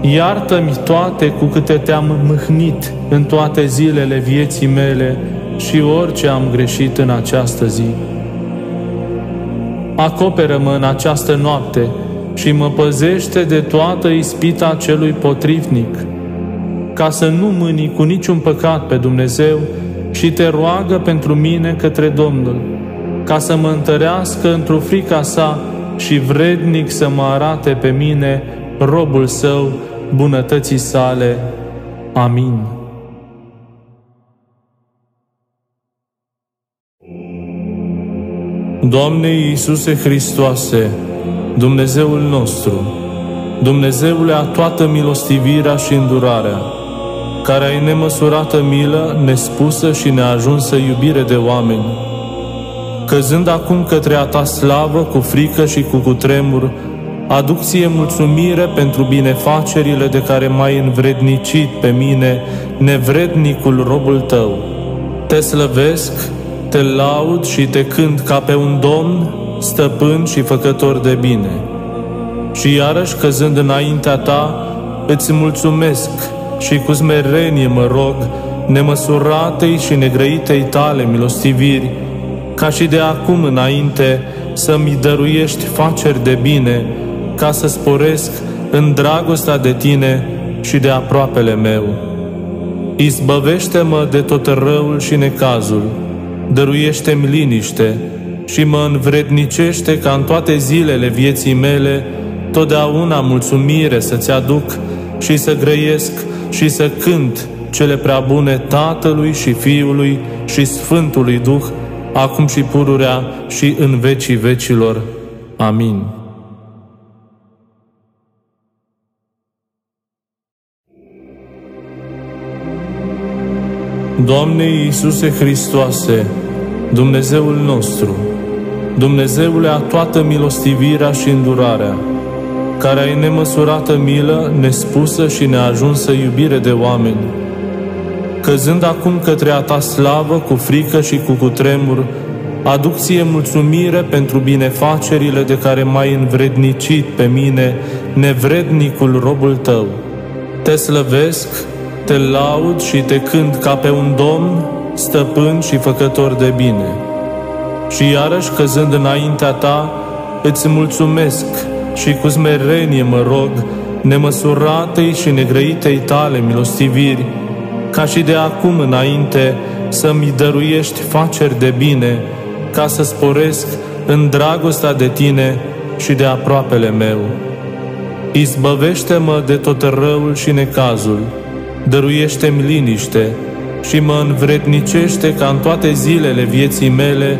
[SPEAKER 1] Iartă-mi toate cu câte te-am mâhnit în toate zilele vieții mele și orice am greșit în această zi. Acoperă-mă în această noapte și mă păzește de toată ispita celui potrivnic, ca să nu mâni cu niciun păcat pe Dumnezeu și te roagă pentru mine către Domnul, ca să mă întărească într-o frica sa și vrednic să mă arate pe mine, robul său, bunătății sale. Amin. Doamne Iisuse Hristoase, Dumnezeul nostru, Dumnezeule a toată milostivirea și îndurarea, care ai nemăsurată milă, nespusă și neajunsă iubire de oameni, căzând acum către a ta slavă cu frică și cu cutremur, aduc ție mulțumire pentru binefacerile de care m-ai învrednicit pe mine, nevrednicul robul tău. Te slăvesc, te laud și te cânt ca pe un domn, stăpân și făcător de bine. Și iarăși căzând înaintea ta, îți mulțumesc și cu smerenie mă rog, nemăsuratei și negrăitei tale milostiviri, ca și de acum înainte să-mi dăruiești faceri de bine, ca să sporesc în dragostea de tine și de aproapele meu. Izbăvește-mă de tot răul și necazul, dăruiește-mi liniște și mă învrednicește ca în toate zilele vieții mele totdeauna mulțumire să-ți aduc și să grăiesc și să cânt cele prea bune Tatălui și Fiului și Sfântului Duh, acum și pururea și în vecii vecilor. Amin. Doamne Iisuse Hristoase, Dumnezeul nostru, Dumnezeule a toată milostivirea și îndurarea, care ai nemăsurată milă, nespusă și neajunsă iubire de oameni, căzând acum către a ta slavă cu frică și cu cutremur, aduc ție mulțumire pentru binefacerile de care m-ai învrednicit pe mine, nevrednicul robul tău. Te slăvesc, te laud și te cânt ca pe un domn, stăpân și făcător de bine. Și iarăși căzând înaintea ta, îți mulțumesc și cu smerenie mă rog, nemăsuratei și negrăitei tale milostiviri, ca și de acum înainte să-mi dăruiești faceri de bine, ca să sporesc în dragostea de tine și de aproapele meu. Izbăvește-mă de tot răul și necazul, dăruiește-mi liniște și mă învrednicește ca în toate zilele vieții mele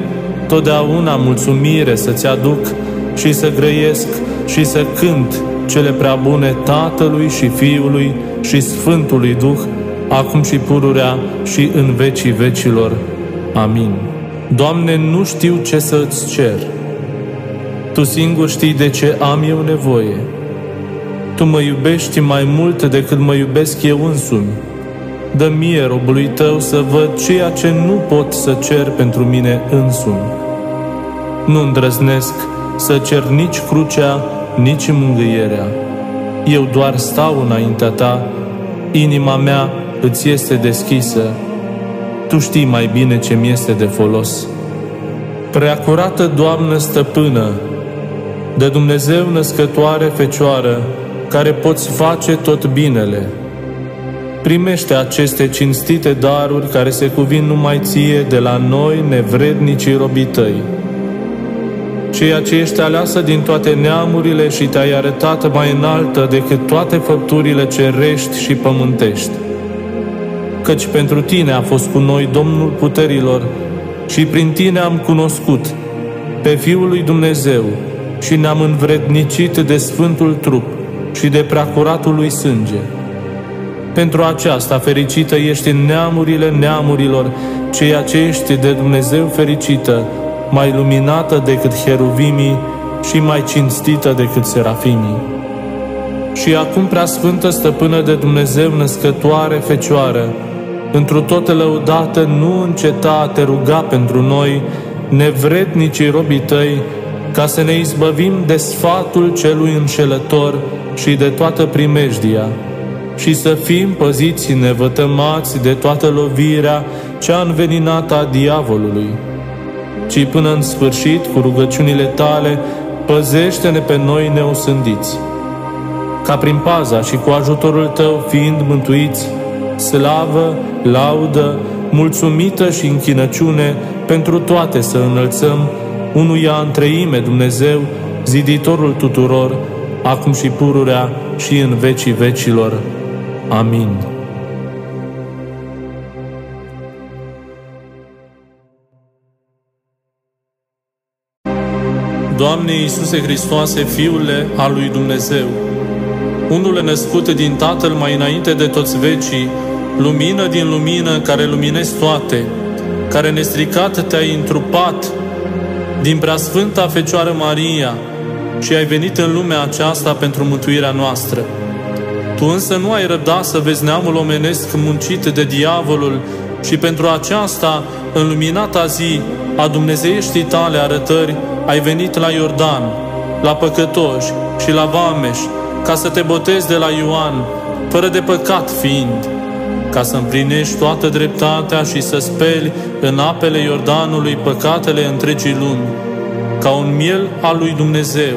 [SPEAKER 1] totdeauna mulțumire să-ți aduc și să grăiesc și să cânt cele prea bune Tatălui și Fiului și Sfântului Duh, acum și pururea și în vecii vecilor. Amin. Doamne, nu știu ce să-ți cer. Tu singur știi de ce am eu nevoie. Tu mă iubești mai mult decât mă iubesc eu însumi. Dă mie, robului tău, să văd ceea ce nu pot să cer pentru mine însumi. Nu îndrăznesc să cer nici crucea, nici mângâierea. Eu doar stau înaintea ta, inima mea îți este deschisă. Tu știi mai bine ce mi este de folos. Preacurată Doamnă stăpână, de Dumnezeu născătoare Fecioară, care poți face tot binele. Primește aceste cinstite daruri care se cuvin numai ție de la noi, nevrednicii robii tăi. Ceea ce ești aleasă din toate neamurile și te-ai arătat mai înaltă decât toate făpturile cerești și pământești. căci pentru Tine a fost cu noi Domnul puterilor și prin Tine am cunoscut pe Fiul lui Dumnezeu și ne-am învrednicit de Sfântul Trup și de preacuratul lui sânge. Pentru aceasta fericită ești în neamurile neamurilor, ceea ce ești de Dumnezeu fericită, mai luminată decât heruvimii și mai cinstită decât serafimii. Și acum, prea sfântă stăpână de Dumnezeu, născătoare, fecioară, întru toate lăudată, nu înceta a te ruga pentru noi, nevrednicii robii tăi, ca să ne izbăvim de sfatul celui înșelător și de toată primejdia, și să fim păziți nevătămați de toată lovirea cea înveninată a diavolului, ci până în sfârșit, cu rugăciunile tale, păzește-ne pe noi neosândiți. Ca prin paza și cu ajutorul tău fiind mântuiți, slavă, laudă, mulțumită și închinăciune pentru toate să înălțăm unuia întreime Dumnezeu, ziditorul tuturor, acum și pururea și în vecii vecilor. Amin. Doamne Iisuse Hristoase, Fiule al lui Dumnezeu, unul născut din Tatăl mai înainte de toți vecii, lumină din lumină care luminezi toate, care nestricat te-ai întrupat din preasfânta Fecioară Maria și ai venit în lumea aceasta pentru mântuirea noastră. Tu însă nu ai răbdat să vezi neamul omenesc muncit de diavolul și pentru aceasta, în luminata zi a dumnezeieștii tale arătări, ai venit la Iordan, la păcătoși și la vameși, ca să te botezi de la Ioan, fără de păcat fiind, ca să împlinești toată dreptatea și să speli în apele Iordanului păcatele întregii lumi, ca un miel al lui Dumnezeu,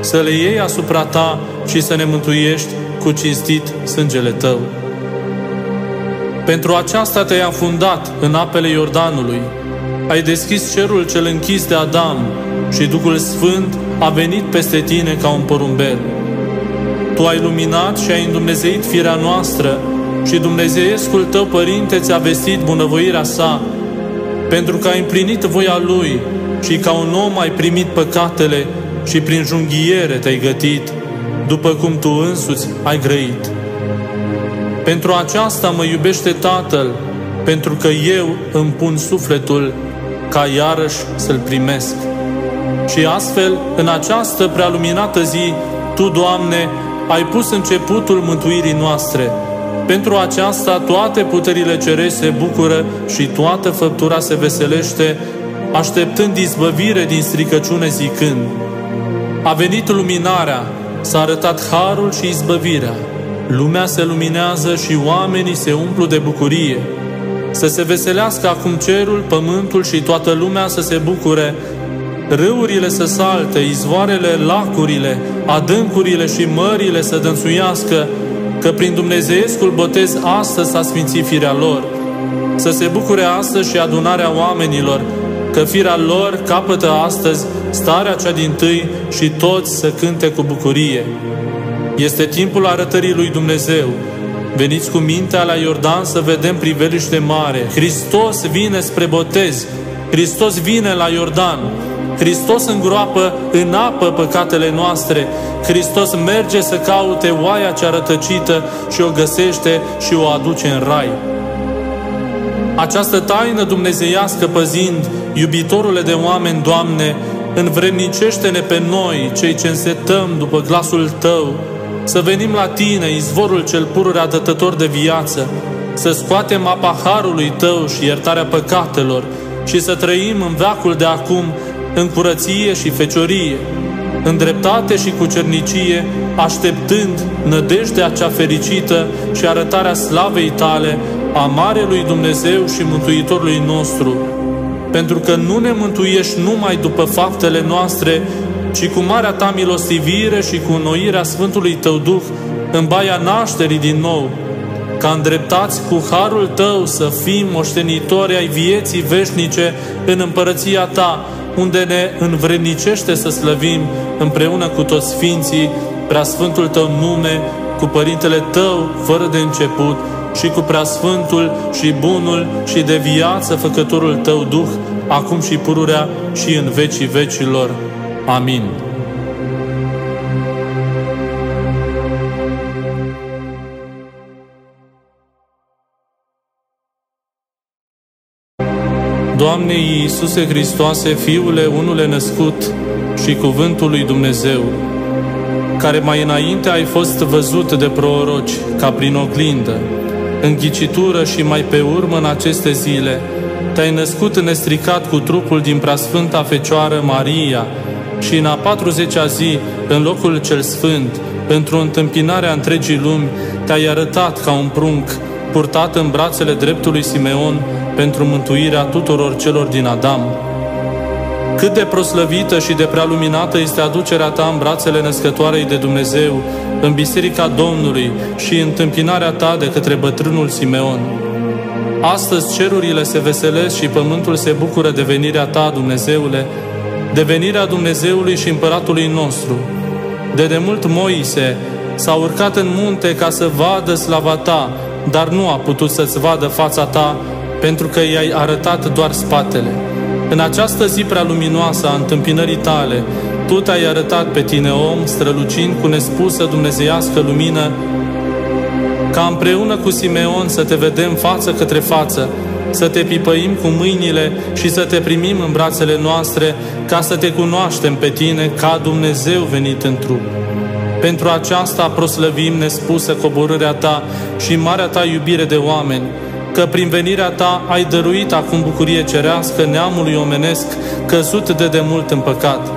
[SPEAKER 1] să le iei asupra ta și să ne mântuiești cu cinstit sângele tău. Pentru aceasta te-ai afundat în apele Iordanului, ai deschis cerul cel închis de Adam și Duhul Sfânt a venit peste tine ca un porumbel. Tu ai luminat și ai îndumnezeit firea noastră și Dumnezeiescul tău, Părinte, ți-a vestit bunăvoirea sa, pentru că ai împlinit voia Lui și ca un om ai primit păcatele și prin junghiere te-ai gătit, după cum tu însuți ai grăit. Pentru aceasta mă iubește Tatăl, pentru că eu îmi pun sufletul ca iarăși să-L primesc. Și astfel, în această prealuminată zi, Tu, Doamne, ai pus începutul mântuirii noastre. Pentru aceasta toate puterile cerești se bucură și toată făptura se veselește, așteptând izbăvire din stricăciune zicând, A venit luminarea, s-a arătat harul și izbăvirea. Lumea se luminează și oamenii se umplu de bucurie. Să se veselească acum cerul, pământul și toată lumea să se bucure, râurile să salte, izvoarele, lacurile, adâncurile și mările să dânsuiască, că prin Dumnezeiescul botez astăzi s-a sfințit firea lor. Să se bucure astăzi și adunarea oamenilor, că firea lor capătă astăzi starea cea din tâi și toți să cânte cu bucurie. Este timpul arătării lui Dumnezeu. Veniți cu mintea la Iordan să vedem priveliște mare. Hristos vine spre botez. Hristos vine la Iordan. Hristos îngroapă în apă păcatele noastre. Hristos merge să caute oaia cea rătăcită și o găsește și o aduce în rai. Această taină dumnezeiască păzind, iubitorule de oameni, Doamne, învrednicește-ne pe noi, cei ce însetăm după glasul Tău, să venim la Tine, izvorul cel pururea dătător de viață, să scoatem apa harului Tău și iertarea păcatelor și să trăim în veacul de acum în curăție și feciorie, în dreptate și cu cernicie, așteptând nădejdea cea fericită și arătarea slavei Tale, a Marelui Dumnezeu și Mântuitorului nostru, pentru că nu ne mântuiești numai după faptele noastre, ci cu marea ta milostivire și cu înnoirea Sfântului Tău Duh în baia nașterii din nou, ca îndreptați cu harul Tău să fim moștenitori ai vieții veșnice în împărăția Ta, unde ne învrednicește să slăvim împreună cu toți Sfinții, prea Sfântul Tău nume, cu Părintele Tău, fără de început și cu preasfântul și bunul și de viață făcătorul tău Duh, acum și pururea și în vecii vecilor. Amin. Doamne Iisuse Hristoase, Fiule unule născut și Cuvântul lui Dumnezeu, care mai înainte ai fost văzut de proroci ca prin oglindă, în ghicitură și mai pe urmă în aceste zile, te-ai născut nestricat cu trupul din preasfânta Fecioară Maria și în a 40-a zi, în locul cel sfânt, pentru întâmpinarea întregii lumi, te-ai arătat ca un prunc, purtat în brațele dreptului Simeon pentru mântuirea tuturor celor din Adam. Cât de proslăvită și de prea luminată este aducerea ta în brațele născătoarei de Dumnezeu, în Biserica Domnului și întâmpinarea ta de către bătrânul Simeon. Astăzi cerurile se veselesc și pământul se bucură de venirea ta, Dumnezeule, de venirea Dumnezeului și împăratului nostru. De demult Moise s-a urcat în munte ca să vadă slava ta, dar nu a putut să-ți vadă fața ta, pentru că i-ai arătat doar spatele. În această zi prea luminoasă a întâmpinării tale, tu te-ai arătat pe tine, om, strălucind cu nespusă dumnezeiască lumină, ca împreună cu Simeon să te vedem față către față, să te pipăim cu mâinile și să te primim în brațele noastre, ca să te cunoaștem pe tine ca Dumnezeu venit în trup. Pentru aceasta proslăvim nespusă coborârea ta și marea ta iubire de oameni, că prin venirea ta ai dăruit acum bucurie cerească neamului omenesc căzut de demult în păcat,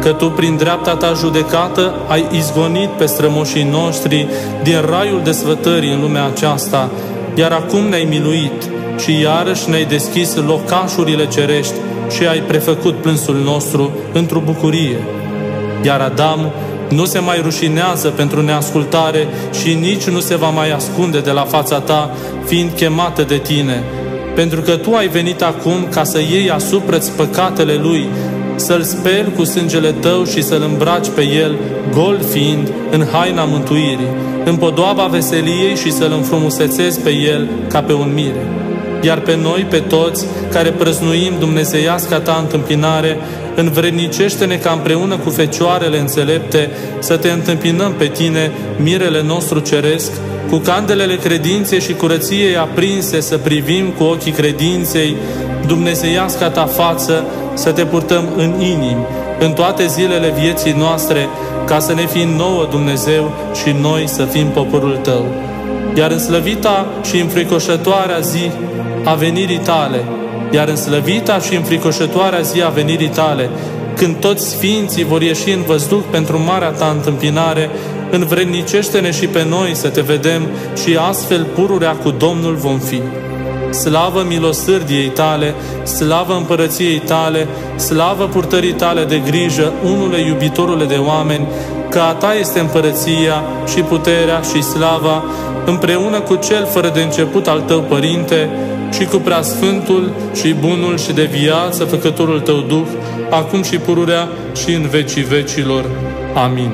[SPEAKER 1] că tu prin dreapta ta judecată ai izgonit pe strămoșii noștri din raiul desfătării în lumea aceasta, iar acum ne-ai miluit și iarăși ne-ai deschis locașurile cerești și ai prefăcut plânsul nostru într-o bucurie. Iar Adam nu se mai rușinează pentru neascultare și nici nu se va mai ascunde de la fața ta, fiind chemată de tine, pentru că tu ai venit acum ca să iei asupra păcatele lui, să-l speli cu sângele tău și să-l îmbraci pe el, gol fiind, în haina mântuirii, în podoaba veseliei și să-l înfrumusețezi pe el ca pe un mire. Iar pe noi, pe toți, care prăznuim dumnezeiasca ta întâmpinare, învrednicește-ne ca împreună cu fecioarele înțelepte să te întâmpinăm pe tine, mirele nostru ceresc, cu candelele credinței și curăției aprinse să privim cu ochii credinței dumnezeiasca ta față, să te purtăm în inimi, în toate zilele vieții noastre, ca să ne fim nouă Dumnezeu și noi să fim poporul tău. Iar în slăvita și înfricoșătoarea zi a venirii tale, iar în slăvita și înfricoșătoarea zi a venirii tale, când toți sfinții vor ieși în văzduh pentru marea ta întâmpinare, învrednicește-ne și pe noi să te vedem și astfel pururea cu Domnul vom fi. Slavă milosârdiei tale, slavă împărăției tale, slavă purtării tale de grijă, unule iubitorule de oameni, că a ta este împărăția și puterea și slava, împreună cu cel fără de început al tău, Părinte, și cu preasfântul și bunul și de viață făcătorul tău Duh, acum și pururea și în vecii vecilor. Amin.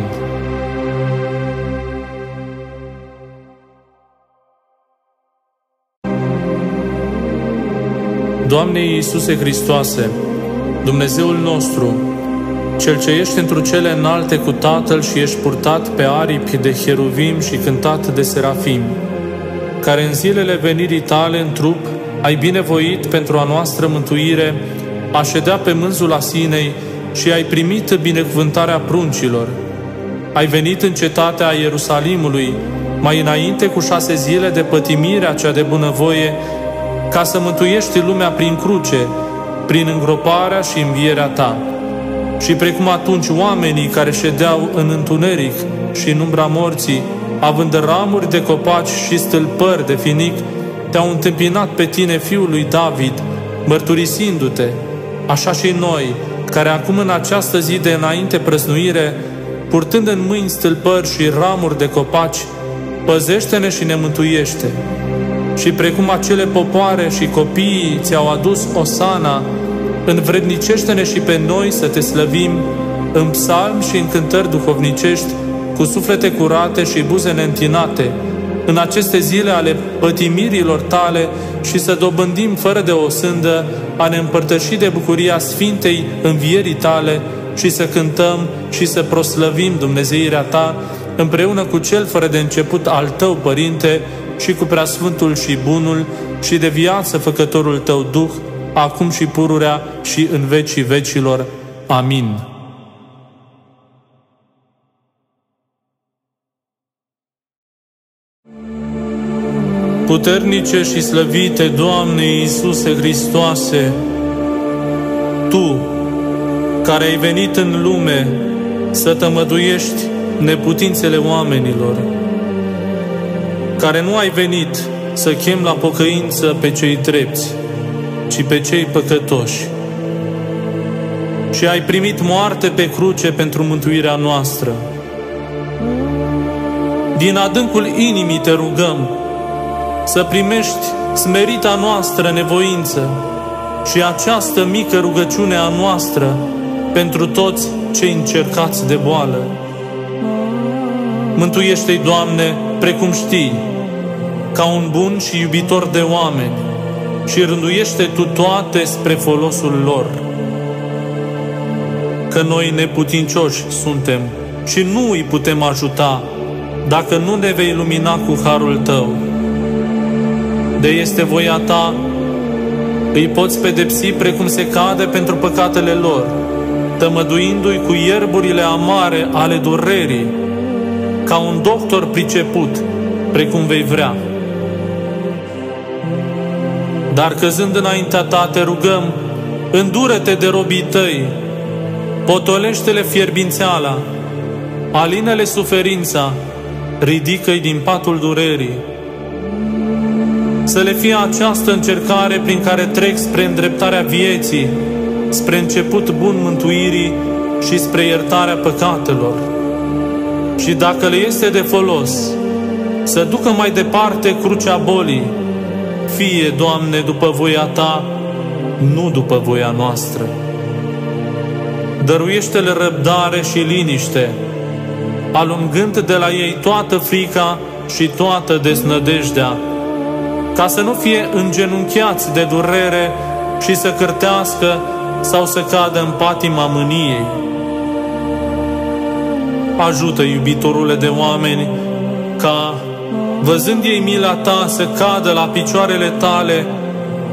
[SPEAKER 1] Doamne Iisuse Hristoase, Dumnezeul nostru, Cel ce ești într cele înalte cu Tatăl și ești purtat pe aripi de heruvim și cântat de serafim, care în zilele venirii tale în trup ai binevoit pentru a noastră mântuire, a ședea pe mânzul asinei și ai primit binecuvântarea pruncilor. Ai venit în cetatea Ierusalimului, mai înainte cu șase zile de pătimirea cea de bunăvoie, ca să mântuiești lumea prin cruce, prin îngroparea și învierea ta. Și precum atunci oamenii care ședeau în întuneric și în umbra morții, având ramuri de copaci și stâlpări de finic, te-au întâmpinat pe tine, fiul lui David, mărturisindu-te, așa și noi, care acum în această zi de înainte prăznuire, purtând în mâini stâlpări și ramuri de copaci, păzește-ne și ne mântuiește. Și precum acele popoare și copiii ți-au adus osana, învrednicește-ne și pe noi să te slăvim în psalmi și în cântări duhovnicești, cu suflete curate și buze neîntinate, în aceste zile ale pătimirilor tale și să dobândim fără de o sândă a ne împărtăși de bucuria Sfintei învierii tale și să cântăm și să proslăvim Dumnezeirea ta împreună cu cel fără de început al tău, Părinte, și cu preasfântul și bunul și de viață făcătorul tău Duh, acum și pururea și în vecii vecilor. Amin. Puternice și slăvite, Doamne Iisuse Hristoase, Tu, care ai venit în lume să tămăduiești neputințele oamenilor, care nu ai venit să chem la pocăință pe cei drepți, ci pe cei păcătoși. Și ai primit moarte pe cruce pentru mântuirea noastră. Din adâncul inimii te rugăm să primești smerita noastră nevoință și această mică rugăciune a noastră pentru toți cei încercați de boală. Mântuiește-i, Doamne, precum știi, ca un bun și iubitor de oameni și rânduiește Tu toate spre folosul lor. Că noi neputincioși suntem și nu îi putem ajuta dacă nu ne vei lumina cu harul Tău. De este voia Ta, îi poți pedepsi precum se cade pentru păcatele lor, tămăduindu-i cu ierburile amare ale durerii, ca un doctor priceput, precum vei vrea. Dar căzând înaintea ta, te rugăm, îndură-te de robii tăi, potolește-le fierbințeala, alinele suferința, ridică-i din patul durerii. Să le fie această încercare prin care trec spre îndreptarea vieții, spre început bun mântuirii și spre iertarea păcatelor. Și dacă le este de folos, să ducă mai departe crucea bolii, fie, Doamne, după voia Ta, nu după voia noastră. Dăruiește-le răbdare și liniște, alungând de la ei toată frica și toată desnădejdea, ca să nu fie îngenunchiați de durere și să cârtească sau să cadă în patima mâniei. Ajută, iubitorule de oameni, ca văzând ei mila ta să cadă la picioarele tale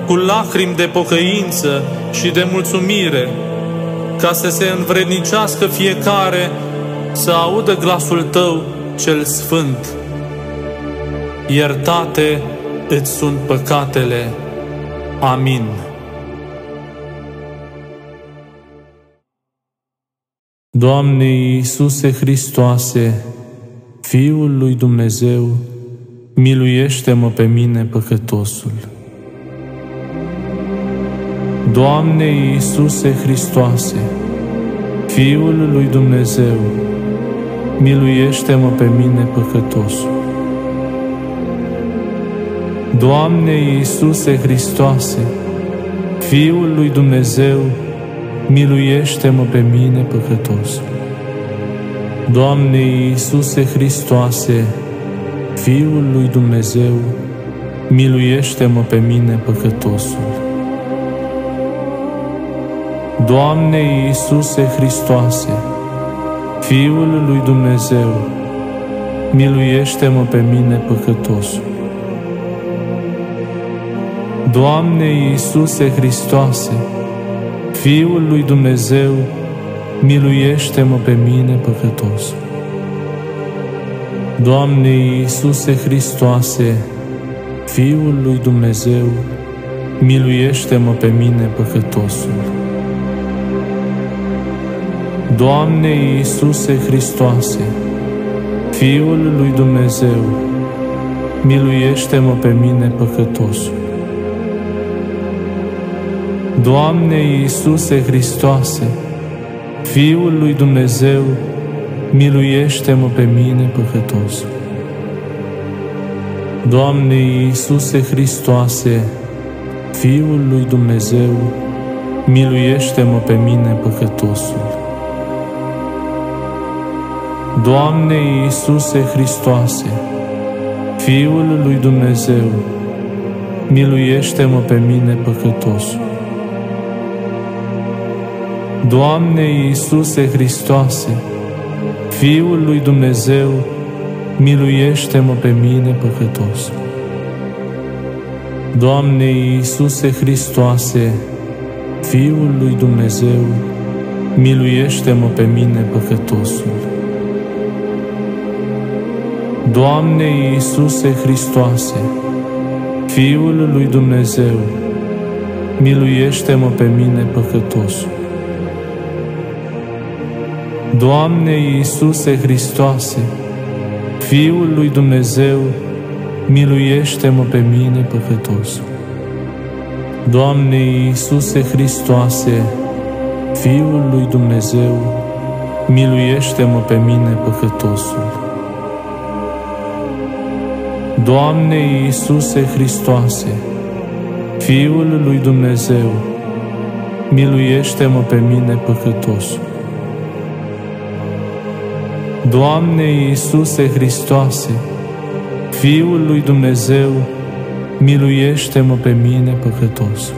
[SPEAKER 1] cu lacrimi de pocăință și de mulțumire, ca să se învrednicească fiecare să audă glasul tău cel sfânt. Iertate îți sunt păcatele. Amin. Doamne Iisuse Hristoase, Fiul lui Dumnezeu, miluiește-mă pe mine păcătosul. Doamne Iisuse Hristoase, Fiul lui Dumnezeu, miluiește-mă pe mine păcătosul. Doamne Iisuse Hristoase, Fiul lui Dumnezeu, miluiește-mă pe mine păcătosul. Doamne Iisuse Hristoase, Fiul lui Dumnezeu, miluiește-mă pe mine păcătosul. Doamne Iisuse Hristoase, Fiul lui Dumnezeu, miluiește-mă pe mine păcătosul. Doamne Iisuse Hristoase, Fiul lui Dumnezeu, miluiește-mă pe mine păcătosul. Doamne Iisuse Hristoase, Fiul lui Dumnezeu, miluiește-mă pe mine păcătosul. Doamne Iisuse Hristoase, Fiul lui Dumnezeu, miluiește-mă pe mine păcătosul. Doamne Iisuse Hristoase, Fiul lui Dumnezeu, miluiește-mă pe mine păcătos. Doamne Iisuse Hristoase, Fiul lui Dumnezeu, miluiește-mă pe mine păcătosul. Doamne Iisuse Hristoase, Fiul lui Dumnezeu, miluiește-mă pe mine păcătosul. Doamne Iisuse Hristoase, Fiul lui Dumnezeu, miluiește-mă pe mine păcătos. Doamne Iisuse Hristoase, Fiul lui Dumnezeu, miluiește-mă pe mine păcătosul. Doamne Iisuse Hristoase, Fiul lui Dumnezeu, miluiește-mă pe mine păcătosul. Doamne Iisuse Hristoase, Fiul lui Dumnezeu, miluiește-mă pe mine păcătos. Doamne Iisuse Hristoase, Fiul lui Dumnezeu, miluiește-mă pe mine păcătosul. Doamne Iisuse Hristoase, Fiul lui Dumnezeu, miluiește-mă pe mine păcătosul. Doamne Iisuse Hristoase, Fiul lui Dumnezeu, miluiește-mă pe mine păcătos.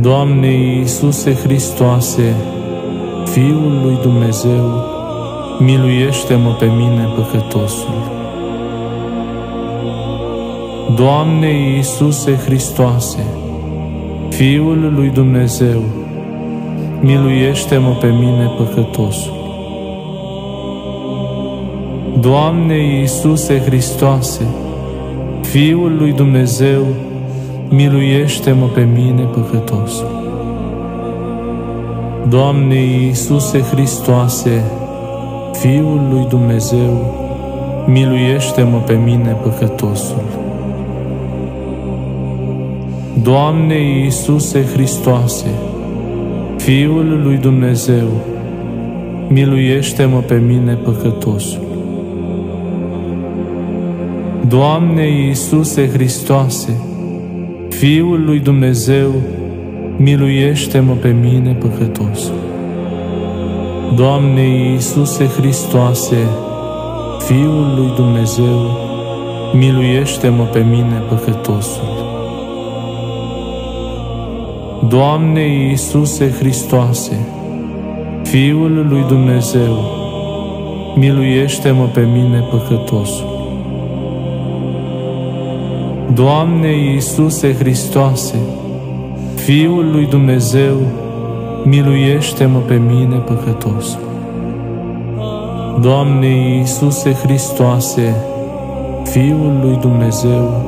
[SPEAKER 1] Doamne Iisuse Hristoase, Fiul lui Dumnezeu, miluiește-mă pe mine păcătosul. Doamne Iisuse Hristoase, Fiul lui Dumnezeu, miluiește-mă pe mine păcătosul. Doamne Iisuse Hristoase, Fiul lui Dumnezeu, miluiește-mă pe mine păcătos. Doamne Iisuse Hristoase, Fiul lui Dumnezeu, miluiește-mă pe mine păcătosul. Doamne Iisuse Hristoase, Fiul lui Dumnezeu, miluiește-mă pe mine păcătosul. Doamne Iisuse Hristoase, Fiul lui Dumnezeu, miluiește-mă pe mine păcătos. Doamne Iisuse Hristoase, Fiul lui Dumnezeu, miluiește-mă pe mine păcătosul. Doamne Iisuse Hristoase, Fiul lui Dumnezeu, miluiește-mă pe mine păcătosul. Doamne Iisuse Hristoase, Fiul lui Dumnezeu, miluiește-mă pe mine păcătos. Doamne Iisuse Hristoase, Fiul lui Dumnezeu,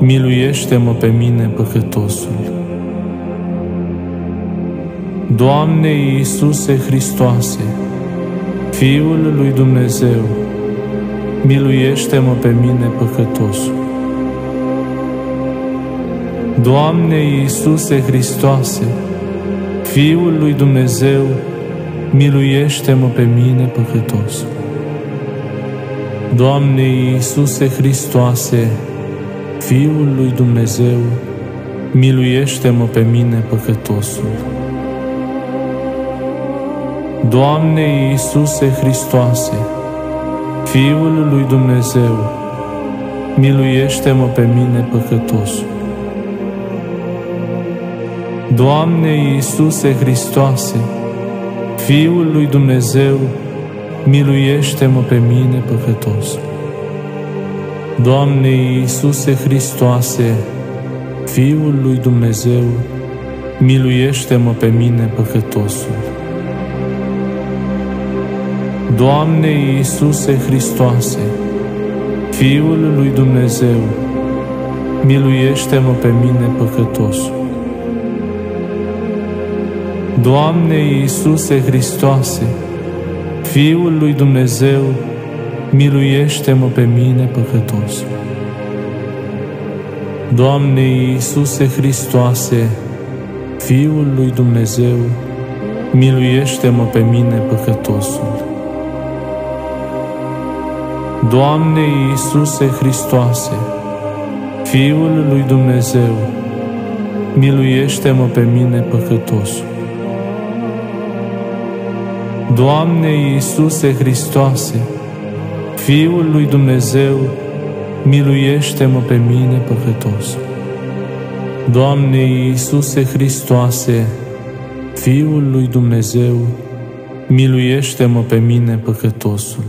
[SPEAKER 1] miluiește-mă pe mine păcătosul. Doamne Iisuse Hristoase, Fiul lui Dumnezeu, miluiește-mă pe mine păcătosul. Doamne Iisuse Hristoase, Fiul lui Dumnezeu, miluiește-mă pe mine păcătos. Doamne Iisuse Hristoase, Fiul lui Dumnezeu, miluiește-mă pe mine păcătosul. Doamne Iisuse Hristoase, Fiul lui Dumnezeu, miluiește-mă pe mine păcătosul. Doamne Iisuse Hristoase, Fiul lui Dumnezeu, miluiește-mă pe mine păcătos. Doamne Iisuse Hristoase, Fiul lui Dumnezeu, miluiește-mă pe mine păcătosul. Doamne Iisuse Hristoase, Fiul lui Dumnezeu, miluiește-mă pe mine păcătosul. Doamne Iisuse Hristoase, Fiul lui Dumnezeu, miluiește-mă pe mine păcătos. Doamne Iisuse Hristoase, Fiul lui Dumnezeu, miluiește-mă pe mine păcătosul. Doamne Iisuse Hristoase, Fiul lui Dumnezeu, miluiește-mă pe mine păcătosul. Doamne Iisuse Hristoase, Fiul lui Dumnezeu, miluiește-mă pe mine păcătosul. Doamne Iisuse Hristoase, Fiul lui Dumnezeu, miluiește-mă pe mine păcătosul.